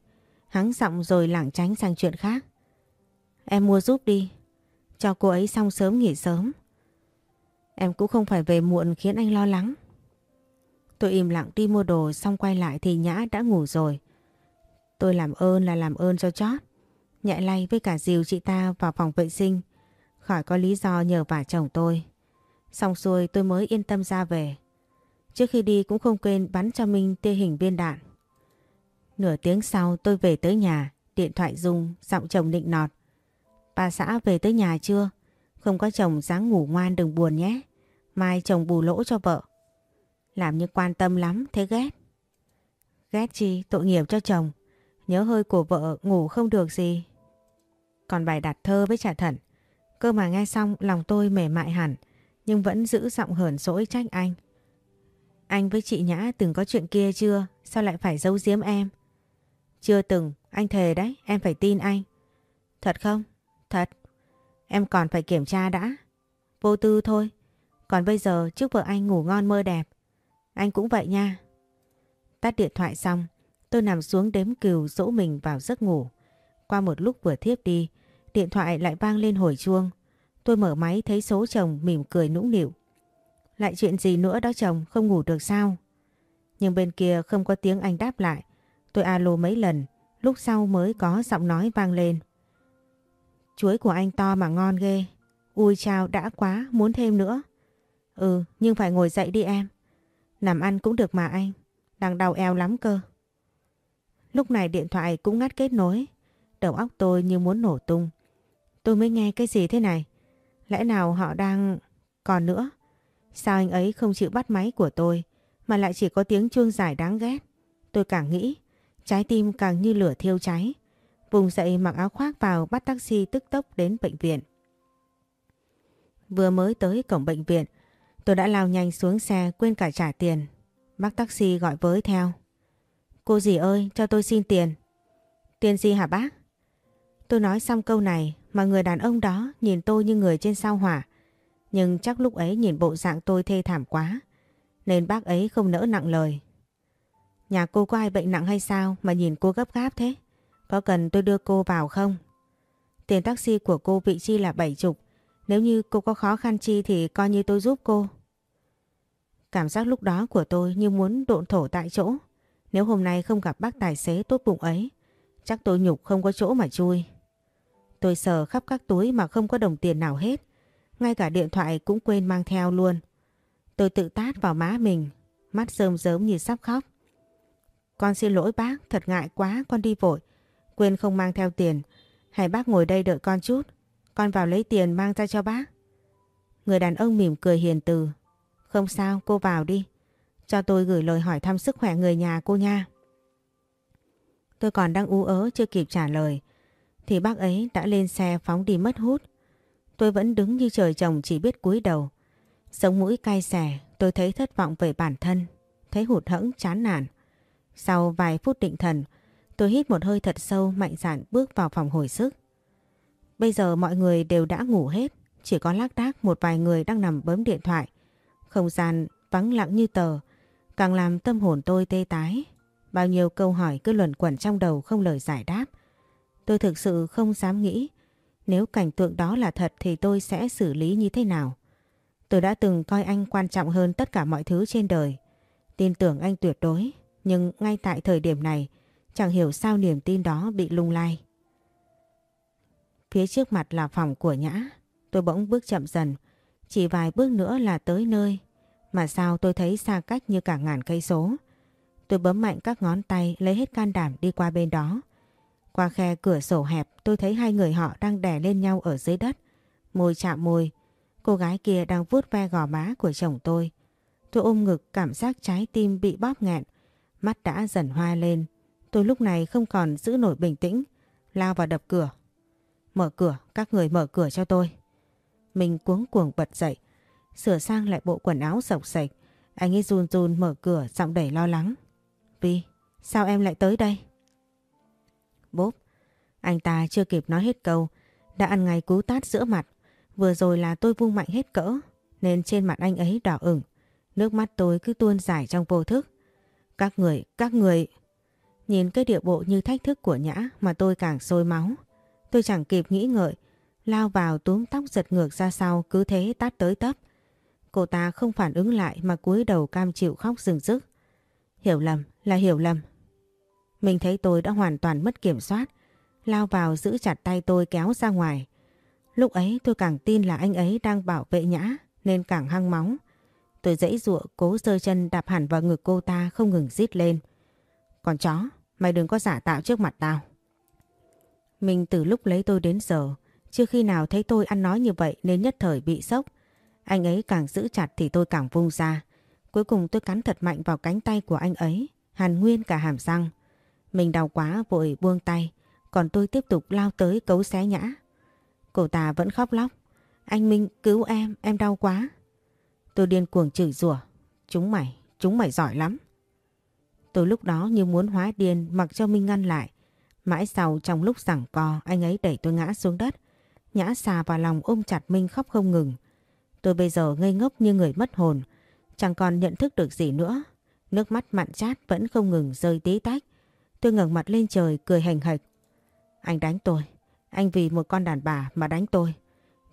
Hắng giọng rồi lảng tránh sang chuyện khác. Em mua giúp đi. Cho cô ấy xong sớm nghỉ sớm. Em cũng không phải về muộn khiến anh lo lắng. Tôi im lặng đi mua đồ, xong quay lại thì Nhã đã ngủ rồi. Tôi làm ơn là làm ơn cho chót. Nhẹ lay với cả dìu chị ta vào phòng vệ sinh. Khỏi có lý do nhờ vả chồng tôi. Xong xuôi tôi mới yên tâm ra về. Trước khi đi cũng không quên bắn cho Minh tia hình viên đạn. Nửa tiếng sau tôi về tới nhà, điện thoại rung, giọng chồng định nọt. Bà xã về tới nhà chưa? Không có chồng dáng ngủ ngoan đừng buồn nhé. Mai chồng bù lỗ cho vợ. Làm như quan tâm lắm, thế ghét. Ghét chi, tội nghiệp cho chồng. Nhớ hơi của vợ ngủ không được gì. Còn bài đặt thơ với trả thận. Cơ mà nghe xong lòng tôi mềm mại hẳn. Nhưng vẫn giữ giọng hờn dỗi trách anh. Anh với chị Nhã từng có chuyện kia chưa? Sao lại phải giấu giếm em? Chưa từng, anh thề đấy, em phải tin anh. Thật không? Thật. Em còn phải kiểm tra đã. Vô tư thôi. Còn bây giờ chúc vợ anh ngủ ngon mơ đẹp. Anh cũng vậy nha. Tắt điện thoại xong, tôi nằm xuống đếm cừu dỗ mình vào giấc ngủ. Qua một lúc vừa thiếp đi, điện thoại lại vang lên hồi chuông. Tôi mở máy thấy số chồng mỉm cười nũng nịu. Lại chuyện gì nữa đó chồng, không ngủ được sao? Nhưng bên kia không có tiếng anh đáp lại. Tôi alo mấy lần, lúc sau mới có giọng nói vang lên. Chuối của anh to mà ngon ghê. Ui chào đã quá, muốn thêm nữa. Ừ, nhưng phải ngồi dậy đi em. Nằm ăn cũng được mà anh. Đang đau eo lắm cơ. Lúc này điện thoại cũng ngắt kết nối. Đầu óc tôi như muốn nổ tung. Tôi mới nghe cái gì thế này? Lẽ nào họ đang... Còn nữa, sao anh ấy không chịu bắt máy của tôi mà lại chỉ có tiếng chuông dài đáng ghét? Tôi càng nghĩ, trái tim càng như lửa thiêu cháy. Vùng dậy mặc áo khoác vào bắt taxi tức tốc đến bệnh viện. Vừa mới tới cổng bệnh viện, tôi đã lao nhanh xuống xe quên cả trả tiền. Bác taxi gọi với theo. Cô dì ơi, cho tôi xin tiền. Tiền gì hả bác? Tôi nói xong câu này mà người đàn ông đó nhìn tôi như người trên sao hỏa. Nhưng chắc lúc ấy nhìn bộ dạng tôi thê thảm quá, nên bác ấy không nỡ nặng lời. Nhà cô có ai bệnh nặng hay sao mà nhìn cô gấp gáp thế? Có cần tôi đưa cô vào không? Tiền taxi của cô vị chi là 70. Nếu như cô có khó khăn chi thì coi như tôi giúp cô. Cảm giác lúc đó của tôi như muốn độn thổ tại chỗ. Nếu hôm nay không gặp bác tài xế tốt bụng ấy, chắc tôi nhục không có chỗ mà chui. Tôi sờ khắp các túi mà không có đồng tiền nào hết. Ngay cả điện thoại cũng quên mang theo luôn. Tôi tự tát vào má mình, mắt rơm rớm như sắp khóc. Con xin lỗi bác, thật ngại quá, con đi vội. Quên không mang theo tiền. hãy bác ngồi đây đợi con chút. Con vào lấy tiền mang ra cho bác. Người đàn ông mỉm cười hiền từ. Không sao, cô vào đi. Cho tôi gửi lời hỏi thăm sức khỏe người nhà cô nha. Tôi còn đang ú ớ chưa kịp trả lời. Thì bác ấy đã lên xe phóng đi mất hút. Tôi vẫn đứng như trời trồng chỉ biết cúi đầu. Sống mũi cay xẻ, tôi thấy thất vọng về bản thân. Thấy hụt hẫng chán nản. Sau vài phút định thần, tôi hít một hơi thật sâu mạnh dạn bước vào phòng hồi sức. Bây giờ mọi người đều đã ngủ hết, chỉ có lác đác một vài người đang nằm bấm điện thoại. Không gian vắng lặng như tờ, càng làm tâm hồn tôi tê tái. Bao nhiêu câu hỏi cứ luẩn quẩn trong đầu không lời giải đáp. Tôi thực sự không dám nghĩ nếu cảnh tượng đó là thật thì tôi sẽ xử lý như thế nào. Tôi đã từng coi anh quan trọng hơn tất cả mọi thứ trên đời. Tin tưởng anh tuyệt đối, nhưng ngay tại thời điểm này chẳng hiểu sao niềm tin đó bị lung lay. Phía trước mặt là phòng của Nhã. Tôi bỗng bước chậm dần. Chỉ vài bước nữa là tới nơi. Mà sao tôi thấy xa cách như cả ngàn cây số. Tôi bấm mạnh các ngón tay lấy hết can đảm đi qua bên đó. Qua khe cửa sổ hẹp tôi thấy hai người họ đang đè lên nhau ở dưới đất. Môi chạm môi. Cô gái kia đang vuốt ve gò má của chồng tôi. Tôi ôm ngực cảm giác trái tim bị bóp nghẹn. Mắt đã dần hoa lên. Tôi lúc này không còn giữ nổi bình tĩnh. Lao vào đập cửa. Mở cửa, các người mở cửa cho tôi. Mình cuống cuồng bật dậy. Sửa sang lại bộ quần áo sọc sạch. Anh ấy run run mở cửa giọng đầy lo lắng. Vi, sao em lại tới đây? Bốp, anh ta chưa kịp nói hết câu, đã ăn ngay cú tát giữa mặt. Vừa rồi là tôi vung mạnh hết cỡ, nên trên mặt anh ấy đỏ ửng. Nước mắt tôi cứ tuôn dài trong vô thức. Các người, các người... Nhìn cái địa bộ như thách thức của Nhã mà tôi càng sôi máu. Tôi chẳng kịp nghĩ ngợi, lao vào túm tóc giật ngược ra sau cứ thế tát tới tấp. Cô ta không phản ứng lại mà cúi đầu cam chịu khóc rừng rức. Hiểu lầm, là hiểu lầm. Mình thấy tôi đã hoàn toàn mất kiểm soát, lao vào giữ chặt tay tôi kéo ra ngoài. Lúc ấy tôi càng tin là anh ấy đang bảo vệ nhã nên càng hăng máu. Tôi dãy ruộng cố sơ chân đạp hẳn vào ngực cô ta không ngừng rít lên. Còn chó, mày đừng có giả tạo trước mặt tao. Mình từ lúc lấy tôi đến giờ, chưa khi nào thấy tôi ăn nói như vậy nên nhất thời bị sốc. Anh ấy càng giữ chặt thì tôi càng vung ra. Cuối cùng tôi cắn thật mạnh vào cánh tay của anh ấy, hàn nguyên cả hàm răng. Mình đau quá vội buông tay, còn tôi tiếp tục lao tới cấu xé nhã. Cô ta vẫn khóc lóc. Anh Minh cứu em, em đau quá. Tôi điên cuồng chửi rủa. Chúng mày, chúng mày giỏi lắm. Tôi lúc đó như muốn hóa điên mặc cho Minh ngăn lại. Mãi sau trong lúc giảng co anh ấy đẩy tôi ngã xuống đất. Nhã xà vào lòng ôm chặt Minh khóc không ngừng. Tôi bây giờ ngây ngốc như người mất hồn. Chẳng còn nhận thức được gì nữa. Nước mắt mặn chát vẫn không ngừng rơi tí tách. Tôi ngẩng mặt lên trời cười hành hạch. Anh đánh tôi. Anh vì một con đàn bà mà đánh tôi.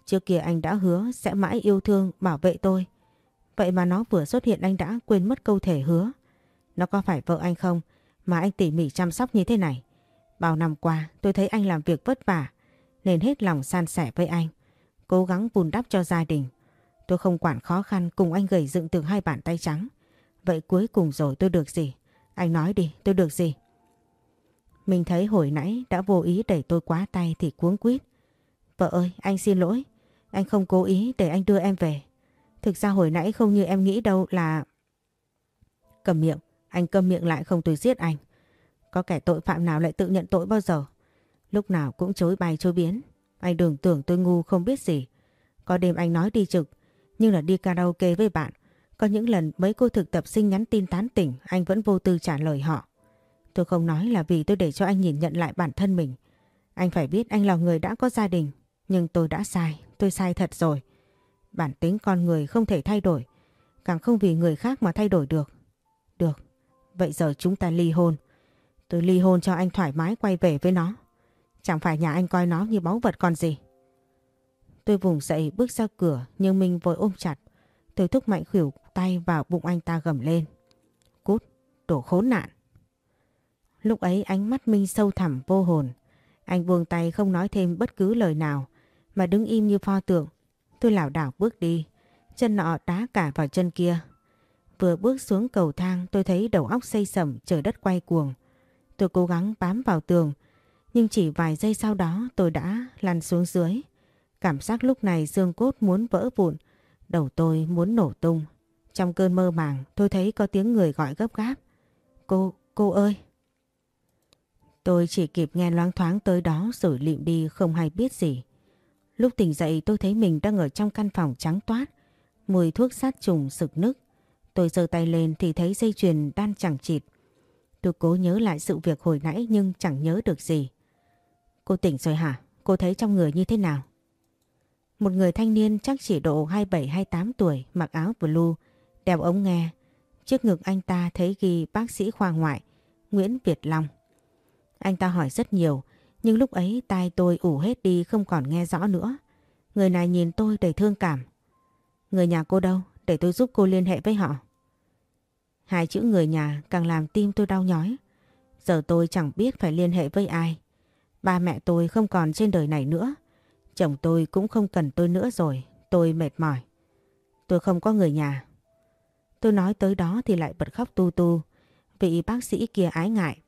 Trước kia anh đã hứa sẽ mãi yêu thương bảo vệ tôi. Vậy mà nó vừa xuất hiện anh đã quên mất câu thể hứa. Nó có phải vợ anh không mà anh tỉ mỉ chăm sóc như thế này? Bao năm qua tôi thấy anh làm việc vất vả nên hết lòng san sẻ với anh. Cố gắng vun đắp cho gia đình. Tôi không quản khó khăn cùng anh gầy dựng từ hai bàn tay trắng. Vậy cuối cùng rồi tôi được gì? Anh nói đi, tôi được gì? Mình thấy hồi nãy đã vô ý đẩy tôi quá tay thì cuống quýt. Vợ ơi, anh xin lỗi. Anh không cố ý để anh đưa em về. Thực ra hồi nãy không như em nghĩ đâu là... Cầm miệng, anh câm miệng lại không tôi giết anh. Có kẻ tội phạm nào lại tự nhận tội bao giờ? Lúc nào cũng chối bay chối biến. Anh đừng tưởng tôi ngu không biết gì. Có đêm anh nói đi trực, nhưng là đi karaoke với bạn. Có những lần mấy cô thực tập sinh nhắn tin tán tỉnh, anh vẫn vô tư trả lời họ. Tôi không nói là vì tôi để cho anh nhìn nhận lại bản thân mình. Anh phải biết anh là người đã có gia đình, nhưng tôi đã sai, tôi sai thật rồi. Bản tính con người không thể thay đổi, càng không vì người khác mà thay đổi được. Được, vậy giờ chúng ta ly hôn. Tôi ly hôn cho anh thoải mái quay về với nó. Chẳng phải nhà anh coi nó như báu vật còn gì. Tôi vùng dậy bước ra cửa nhưng mình vội ôm chặt. Tôi thúc mạnh khỉu tay vào bụng anh ta gầm lên. Cút, đổ khốn nạn. Lúc ấy ánh mắt Minh sâu thẳm vô hồn. Anh buông tay không nói thêm bất cứ lời nào mà đứng im như pho tượng. Tôi lảo đảo bước đi, chân nọ đá cả vào chân kia. Vừa bước xuống cầu thang tôi thấy đầu óc xây sẩm trời đất quay cuồng. Tôi cố gắng bám vào tường nhưng chỉ vài giây sau đó tôi đã lăn xuống dưới. Cảm giác lúc này xương cốt muốn vỡ vụn, đầu tôi muốn nổ tung. Trong cơn mơ màng tôi thấy có tiếng người gọi gấp gáp. Cô, cô ơi! Tôi chỉ kịp nghe loáng thoáng tới đó rồi lịm đi không hay biết gì. Lúc tỉnh dậy tôi thấy mình đang ở trong căn phòng trắng toát, mùi thuốc sát trùng sực nức. Tôi giơ tay lên thì thấy dây chuyền đan chẳng chịt. Tôi cố nhớ lại sự việc hồi nãy nhưng chẳng nhớ được gì. Cô tỉnh rồi hả? Cô thấy trong người như thế nào? Một người thanh niên chắc chỉ độ 27-28 tuổi, mặc áo blue, đeo ống nghe. Trước ngực anh ta thấy ghi bác sĩ khoa ngoại, Nguyễn Việt Long. Anh ta hỏi rất nhiều, nhưng lúc ấy tai tôi ủ hết đi không còn nghe rõ nữa. Người này nhìn tôi đầy thương cảm. Người nhà cô đâu? Để tôi giúp cô liên hệ với họ. Hai chữ người nhà càng làm tim tôi đau nhói. Giờ tôi chẳng biết phải liên hệ với ai. Ba mẹ tôi không còn trên đời này nữa. Chồng tôi cũng không cần tôi nữa rồi. Tôi mệt mỏi. Tôi không có người nhà. Tôi nói tới đó thì lại bật khóc tu tu. Vị bác sĩ kia ái ngại.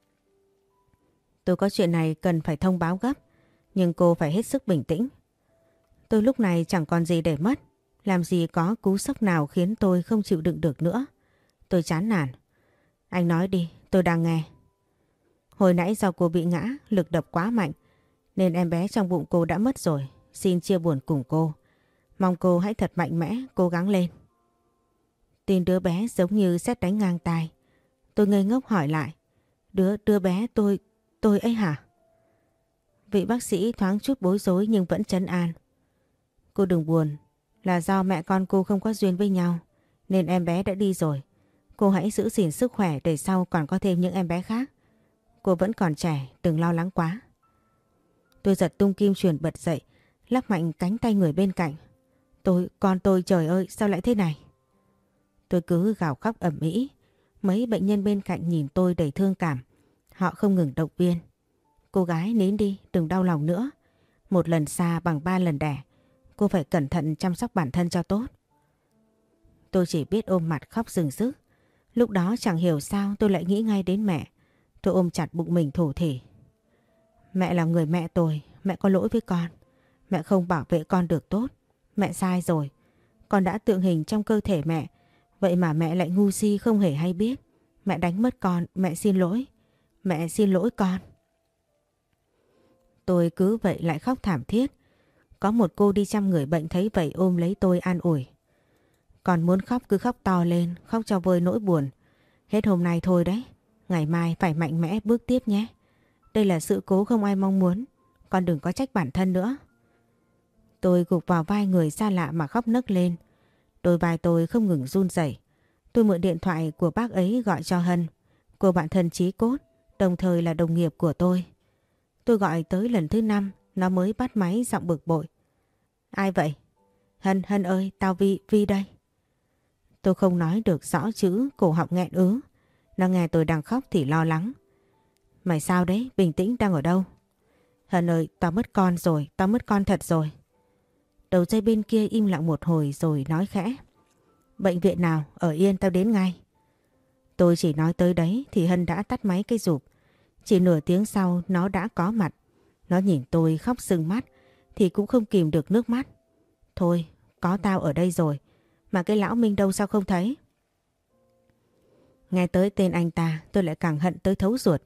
Tôi có chuyện này cần phải thông báo gấp. Nhưng cô phải hết sức bình tĩnh. Tôi lúc này chẳng còn gì để mất. Làm gì có cú sốc nào khiến tôi không chịu đựng được nữa. Tôi chán nản. Anh nói đi, tôi đang nghe. Hồi nãy do cô bị ngã, lực đập quá mạnh, nên em bé trong bụng cô đã mất rồi. Xin chia buồn cùng cô. Mong cô hãy thật mạnh mẽ, cố gắng lên. Tin đứa bé giống như xét đánh ngang tai. Tôi ngây ngốc hỏi lại. Đứa, đứa bé tôi, tôi ấy hả? Vị bác sĩ thoáng chút bối rối nhưng vẫn chấn an. Cô đừng buồn, là do mẹ con cô không có duyên với nhau, nên em bé đã đi rồi. Cô hãy giữ gìn sức khỏe để sau còn có thêm những em bé khác. Cô vẫn còn trẻ, đừng lo lắng quá. Tôi giật tung kim truyền bật dậy, lắc mạnh cánh tay người bên cạnh. Tôi, con tôi trời ơi, sao lại thế này? Tôi cứ gào khóc ẩm ĩ Mấy bệnh nhân bên cạnh nhìn tôi đầy thương cảm. Họ không ngừng động viên. Cô gái nín đi, đừng đau lòng nữa. Một lần xa bằng ba lần đẻ. Cô phải cẩn thận chăm sóc bản thân cho tốt. Tôi chỉ biết ôm mặt khóc rừng rức. Lúc đó chẳng hiểu sao tôi lại nghĩ ngay đến mẹ. Tôi ôm chặt bụng mình thủ thể Mẹ là người mẹ tôi, mẹ có lỗi với con. Mẹ không bảo vệ con được tốt. Mẹ sai rồi. Con đã tượng hình trong cơ thể mẹ. Vậy mà mẹ lại ngu si không hề hay biết. Mẹ đánh mất con, mẹ xin lỗi. Mẹ xin lỗi con. Tôi cứ vậy lại khóc thảm thiết. Có một cô đi chăm người bệnh thấy vậy ôm lấy tôi an ủi. Còn muốn khóc cứ khóc to lên, khóc cho vơi nỗi buồn. Hết hôm nay thôi đấy. Ngày mai phải mạnh mẽ bước tiếp nhé. Đây là sự cố không ai mong muốn. Con đừng có trách bản thân nữa. Tôi gục vào vai người xa lạ mà khóc nấc lên. Đôi vai tôi không ngừng run rẩy. Tôi mượn điện thoại của bác ấy gọi cho Hân. Cô bạn thân trí cốt, đồng thời là đồng nghiệp của tôi. Tôi gọi tới lần thứ năm, nó mới bắt máy giọng bực bội. Ai vậy? Hân, Hân ơi, tao Vi, Vi đây. Tôi không nói được rõ chữ, cổ họng nghẹn ứ. Nó nghe tôi đang khóc thì lo lắng. Mày sao đấy? Bình tĩnh đang ở đâu? Hân ơi, tao mất con rồi, tao mất con thật rồi. Đầu dây bên kia im lặng một hồi rồi nói khẽ. Bệnh viện nào? Ở yên tao đến ngay. Tôi chỉ nói tới đấy thì Hân đã tắt máy cây rụp. Chỉ nửa tiếng sau nó đã có mặt. Nó nhìn tôi khóc sưng mắt thì cũng không kìm được nước mắt. Thôi, có tao ở đây rồi. Mà cái lão Minh đâu sao không thấy? Nghe tới tên anh ta tôi lại càng hận tới thấu ruột.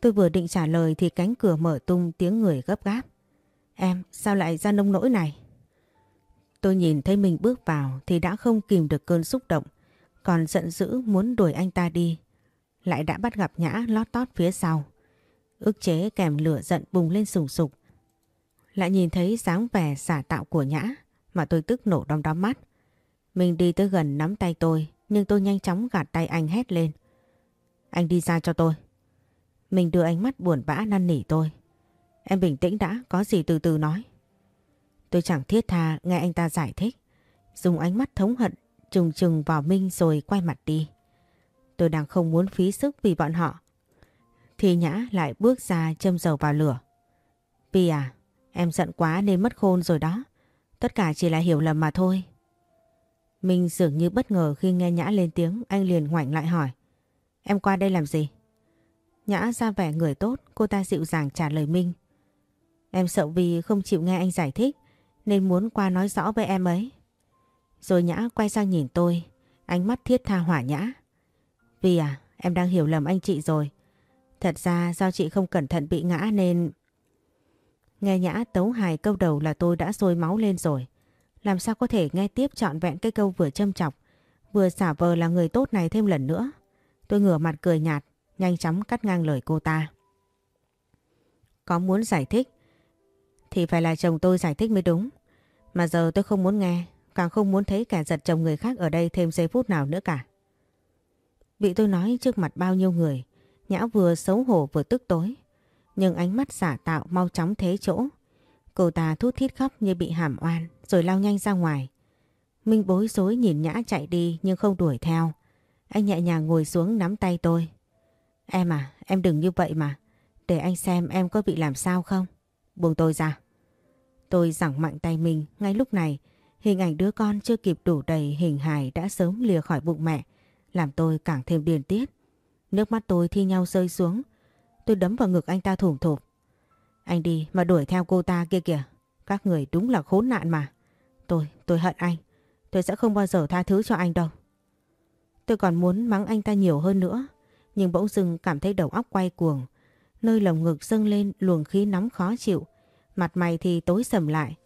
Tôi vừa định trả lời thì cánh cửa mở tung tiếng người gấp gáp. Em sao lại ra nông nỗi này? Tôi nhìn thấy mình bước vào thì đã không kìm được cơn xúc động. Còn giận dữ muốn đuổi anh ta đi. Lại đã bắt gặp Nhã lót tót phía sau. Ước chế kèm lửa giận bùng lên sùng sục. Lại nhìn thấy dáng vẻ giả tạo của Nhã mà tôi tức nổ đom đóm mắt. Mình đi tới gần nắm tay tôi nhưng tôi nhanh chóng gạt tay anh hét lên. Anh đi ra cho tôi. Mình đưa ánh mắt buồn bã năn nỉ tôi. Em bình tĩnh đã, có gì từ từ nói. Tôi chẳng thiết tha nghe anh ta giải thích. Dùng ánh mắt thống hận trùng trùng vào Minh rồi quay mặt đi. Tôi đang không muốn phí sức vì bọn họ. Thì Nhã lại bước ra châm dầu vào lửa. Vì à, em giận quá nên mất khôn rồi đó. Tất cả chỉ là hiểu lầm mà thôi. Minh dường như bất ngờ khi nghe Nhã lên tiếng, anh liền ngoảnh lại hỏi. Em qua đây làm gì? Nhã ra vẻ người tốt, cô ta dịu dàng trả lời Minh. Em sợ vì không chịu nghe anh giải thích, nên muốn qua nói rõ với em ấy. Rồi Nhã quay sang nhìn tôi, ánh mắt thiết tha hỏa Nhã. Vì à, em đang hiểu lầm anh chị rồi. Thật ra do chị không cẩn thận bị ngã nên... Nghe Nhã tấu hài câu đầu là tôi đã sôi máu lên rồi. Làm sao có thể nghe tiếp trọn vẹn cái câu vừa châm chọc, vừa xả vờ là người tốt này thêm lần nữa. Tôi ngửa mặt cười nhạt, nhanh chóng cắt ngang lời cô ta. Có muốn giải thích thì phải là chồng tôi giải thích mới đúng. Mà giờ tôi không muốn nghe, càng không muốn thấy kẻ giật chồng người khác ở đây thêm giây phút nào nữa cả. Bị tôi nói trước mặt bao nhiêu người, Nhã vừa xấu hổ vừa tức tối. Nhưng ánh mắt giả tạo mau chóng thế chỗ. Cô ta thút thít khóc như bị hàm oan rồi lao nhanh ra ngoài. Minh bối rối nhìn Nhã chạy đi nhưng không đuổi theo. Anh nhẹ nhàng ngồi xuống nắm tay tôi. Em à, em đừng như vậy mà. Để anh xem em có bị làm sao không. Buông tôi ra. Tôi giẳng mạnh tay mình ngay lúc này. Hình ảnh đứa con chưa kịp đủ đầy hình hài đã sớm lìa khỏi bụng mẹ. Làm tôi càng thêm điên tiết. Nước mắt tôi thi nhau rơi xuống. Tôi đấm vào ngực anh ta thủng thụp. Anh đi mà đuổi theo cô ta kia kìa. Các người đúng là khốn nạn mà. Tôi, tôi hận anh. Tôi sẽ không bao giờ tha thứ cho anh đâu. Tôi còn muốn mắng anh ta nhiều hơn nữa. Nhưng bỗng dưng cảm thấy đầu óc quay cuồng. Nơi lồng ngực dâng lên luồng khí nóng khó chịu. Mặt mày thì tối sầm lại.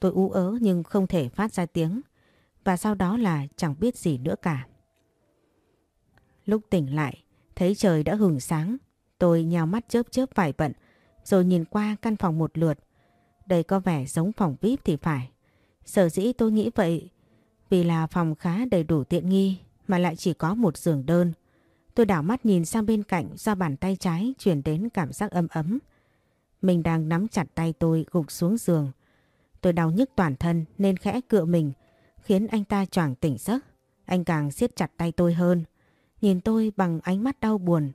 Tôi ú ớ nhưng không thể phát ra tiếng. Và sau đó là chẳng biết gì nữa cả. Lúc tỉnh lại, thấy trời đã hừng sáng. Tôi nhào mắt chớp chớp vài bận. Rồi nhìn qua căn phòng một lượt. Đây có vẻ giống phòng VIP thì phải. Sở dĩ tôi nghĩ vậy vì là phòng khá đầy đủ tiện nghi mà lại chỉ có một giường đơn. Tôi đảo mắt nhìn sang bên cạnh do bàn tay trái chuyển đến cảm giác ấm ấm. Mình đang nắm chặt tay tôi gục xuống giường. Tôi đau nhức toàn thân nên khẽ cựa mình khiến anh ta choàng tỉnh giấc. Anh càng siết chặt tay tôi hơn. Nhìn tôi bằng ánh mắt đau buồn.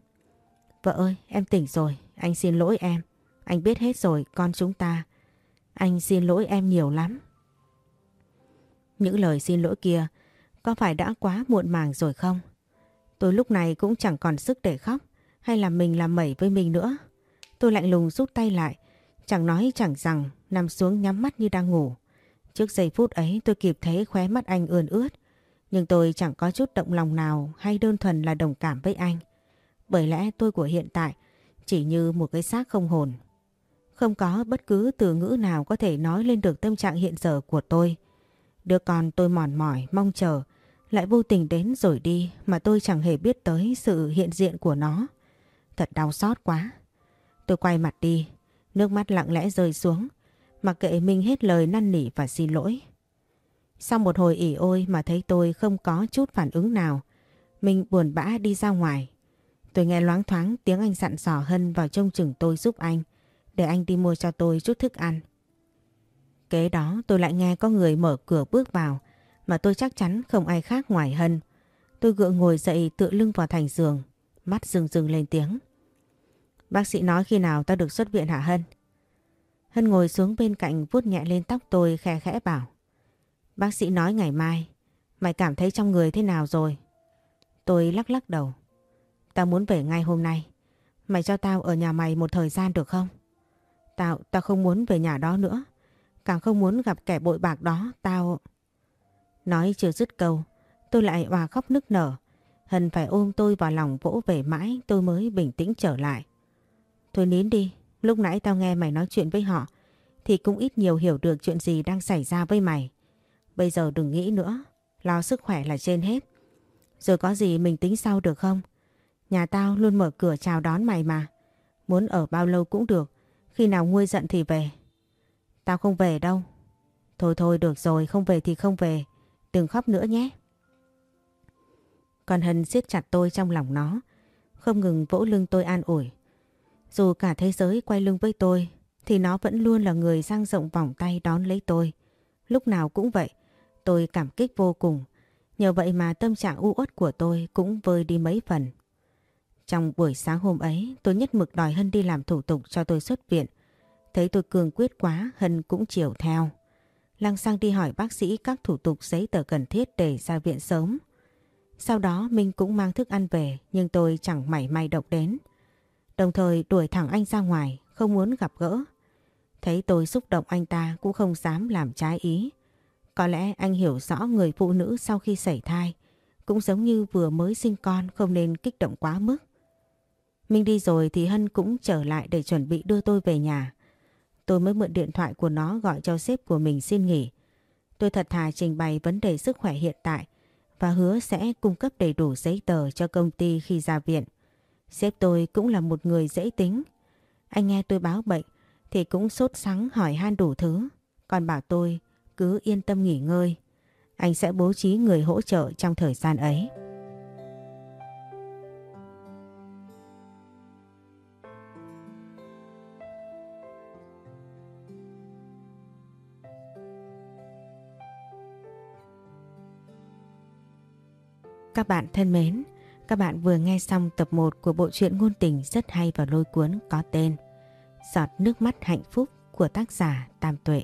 Vợ ơi em tỉnh rồi, anh xin lỗi em. Anh biết hết rồi con chúng ta. Anh xin lỗi em nhiều lắm. Những lời xin lỗi kia có phải đã quá muộn màng rồi không? Tôi lúc này cũng chẳng còn sức để khóc hay là mình làm mẩy với mình nữa. Tôi lạnh lùng rút tay lại, chẳng nói chẳng rằng, nằm xuống nhắm mắt như đang ngủ. Trước giây phút ấy tôi kịp thấy khóe mắt anh ươn ướt, nhưng tôi chẳng có chút động lòng nào hay đơn thuần là đồng cảm với anh. Bởi lẽ tôi của hiện tại chỉ như một cái xác không hồn. Không có bất cứ từ ngữ nào có thể nói lên được tâm trạng hiện giờ của tôi. Đứa con tôi mòn mỏi, mong chờ, lại vô tình đến rồi đi mà tôi chẳng hề biết tới sự hiện diện của nó. Thật đau xót quá. Tôi quay mặt đi, nước mắt lặng lẽ rơi xuống, mặc kệ mình hết lời năn nỉ và xin lỗi. Sau một hồi ỉ ôi mà thấy tôi không có chút phản ứng nào, mình buồn bã đi ra ngoài. Tôi nghe loáng thoáng tiếng anh dặn dò Hân vào trông chừng tôi giúp anh, để anh đi mua cho tôi chút thức ăn. Kế đó tôi lại nghe có người mở cửa bước vào mà tôi chắc chắn không ai khác ngoài Hân. Tôi gượng ngồi dậy tựa lưng vào thành giường, mắt rừng rừng lên tiếng. Bác sĩ nói khi nào ta được xuất viện hả Hân? Hân ngồi xuống bên cạnh vuốt nhẹ lên tóc tôi khe khẽ bảo. Bác sĩ nói ngày mai, mày cảm thấy trong người thế nào rồi? Tôi lắc lắc đầu. Tao muốn về ngay hôm nay. Mày cho tao ở nhà mày một thời gian được không? Tao, tao không muốn về nhà đó nữa. Càng không muốn gặp kẻ bội bạc đó, tao... Nói chưa dứt câu, tôi lại hòa khóc nức nở. Hân phải ôm tôi vào lòng vỗ về mãi tôi mới bình tĩnh trở lại. Thôi nín đi, lúc nãy tao nghe mày nói chuyện với họ thì cũng ít nhiều hiểu được chuyện gì đang xảy ra với mày. Bây giờ đừng nghĩ nữa, lo sức khỏe là trên hết. Rồi có gì mình tính sau được không? Nhà tao luôn mở cửa chào đón mày mà. Muốn ở bao lâu cũng được, khi nào nguôi giận thì về. Tao không về đâu. Thôi thôi được rồi, không về thì không về. Đừng khóc nữa nhé. Còn Hân siết chặt tôi trong lòng nó, không ngừng vỗ lưng tôi an ủi. Dù cả thế giới quay lưng với tôi, thì nó vẫn luôn là người dang rộng vòng tay đón lấy tôi. Lúc nào cũng vậy, tôi cảm kích vô cùng. Nhờ vậy mà tâm trạng u uất của tôi cũng vơi đi mấy phần. Trong buổi sáng hôm ấy, tôi nhất mực đòi Hân đi làm thủ tục cho tôi xuất viện. Thấy tôi cường quyết quá, Hân cũng chiều theo. Lăng sang đi hỏi bác sĩ các thủ tục giấy tờ cần thiết để ra viện sớm. Sau đó Minh cũng mang thức ăn về nhưng tôi chẳng mảy may động đến. Đồng thời đuổi thẳng anh ra ngoài, không muốn gặp gỡ. Thấy tôi xúc động anh ta cũng không dám làm trái ý. Có lẽ anh hiểu rõ người phụ nữ sau khi xảy thai cũng giống như vừa mới sinh con, không nên kích động quá mức. Minh đi rồi thì Hân cũng trở lại để chuẩn bị đưa tôi về nhà. Tôi mới mượn điện thoại của nó gọi cho sếp của mình xin nghỉ. Tôi thật thà trình bày vấn đề sức khỏe hiện tại và hứa sẽ cung cấp đầy đủ giấy tờ cho công ty khi ra viện. Sếp tôi cũng là một người dễ tính. Anh nghe tôi báo bệnh thì cũng sốt sắng hỏi han đủ thứ. Còn bảo tôi cứ yên tâm nghỉ ngơi. Anh sẽ bố trí người hỗ trợ trong thời gian ấy. Các bạn thân mến, các bạn vừa nghe xong tập 1 của bộ truyện ngôn tình rất hay và lôi cuốn có tên Giọt nước mắt hạnh phúc của tác giả Tam Tuệ.